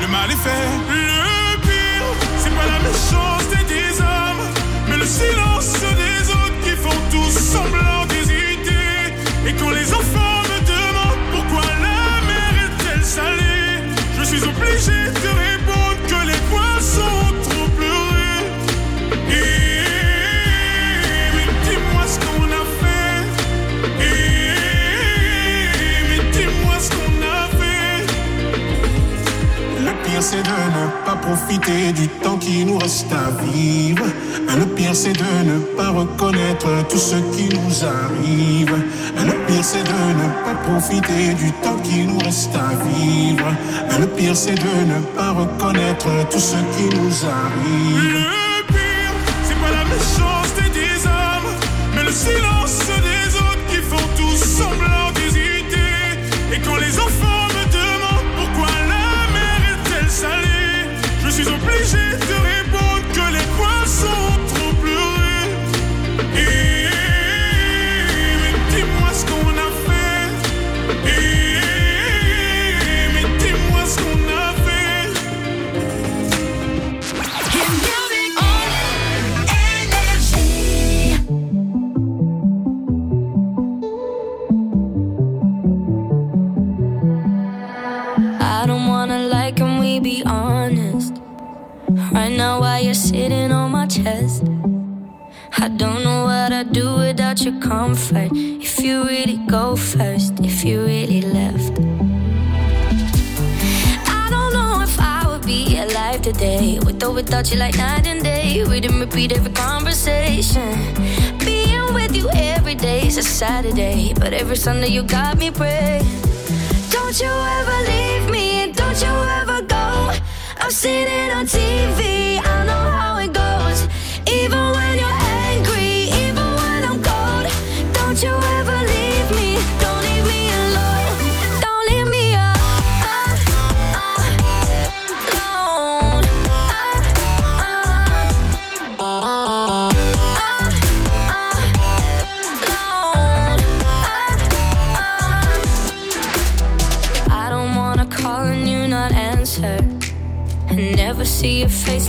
le mal est fait. Le pire, c'est pas la méchanceté des hommes, mais le silence des autres qui font tous semblant d'hésiter. Et quand les enfants profiter du temps qui nous reste à vivre. Le pire c'est de ne pas reconnaître tout ce qui nous arrive. Le pire c'est de ne pas profiter du temps qui nous reste à vivre. Le pire c'est de ne pas reconnaître tout ce qui nous arrive. Le pire, c'est pas la méchanceté des hommes, mais le silence obligé de répondre I don't know what I'd do without your comfort. If you really go first, if you really left. I don't know if I would be alive today with or without you, like night and day. Read and repeat every conversation. Being with you every day is a Saturday, but every Sunday you got me praying. Don't you ever leave me, don't you ever go. I've seen it on TV, I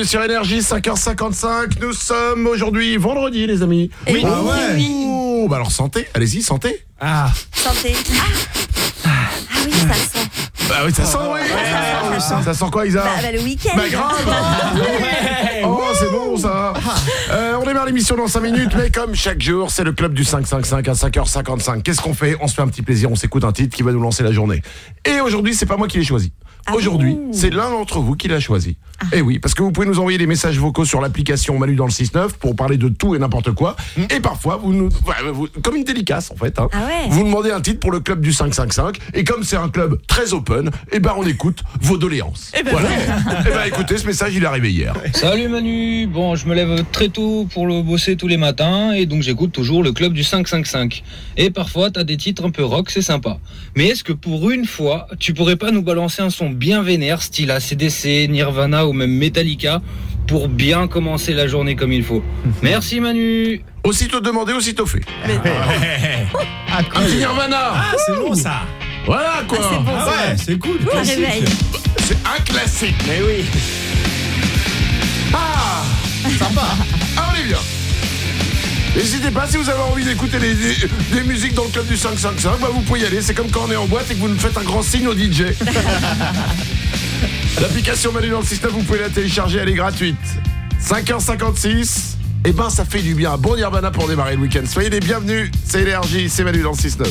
Bienvenue sur Énergie 5h55. Nous sommes aujourd'hui vendredi les amis. Oui. Ah ouais. Ouh, bah alors santé, allez-y, santé. Ah. Santé. Ah, ah oui, ça sent. Bah oui, ça sent oui. ça, sent quoi Isa Bah, bah, le week-end. Bah grave. *laughs* Oh, c'est bon ça. Euh, on démarre l'émission dans 5 minutes, mais comme chaque jour, c'est le club du 555 à 5h55. Qu'est-ce qu'on fait? On se fait un petit plaisir, on s'écoute un titre qui va nous lancer la journée. Et aujourd'hui, c'est pas moi qui l'ai choisi. Aujourd'hui, c'est l'un d'entre vous qui l'a choisi. Et oui, parce que vous pouvez nous envoyer des messages vocaux sur l'application Manu dans le 6-9 pour parler de tout et n'importe quoi. Et parfois, vous nous, ouais, vous- comme une délicace en fait, hein. Ah ouais. vous demandez un titre pour le club du 555. Et comme c'est un club très open, et ben on écoute vos doléances. voilà. *laughs* et ben écoutez, ce message il est arrivé hier. Salut Manu, bon je me lève très tôt pour le bosser tous les matins et donc j'écoute toujours le club du 555. Et parfois t'as des titres un peu rock, c'est sympa. Mais est-ce que pour une fois tu pourrais pas nous balancer un son bien vénère, style ACDC, Nirvana ou même Metallica pour bien commencer la journée comme il faut Merci Manu Aussitôt demandé, aussitôt fait. Un petit Nirvana Ah, c'est bon ça. Voilà quoi Ah, c'est bon, Ah ouais, c'est cool. C'est un classique. Mais oui. Ah Sympa Ah on est bien N'hésitez pas si vous avez envie d'écouter des, des- des musiques dans le club du 555, bah vous pouvez y aller. C'est comme quand on est en boîte et que vous nous faites un grand signe au DJ. *laughs* L'application Manu dans le système, vous pouvez la télécharger, elle est gratuite. 5h56, et ben ça fait du bien. Bon Nirvana pour démarrer le week-end. Soyez les bienvenus, c'est énergie, c'est Manu dans le 6-9.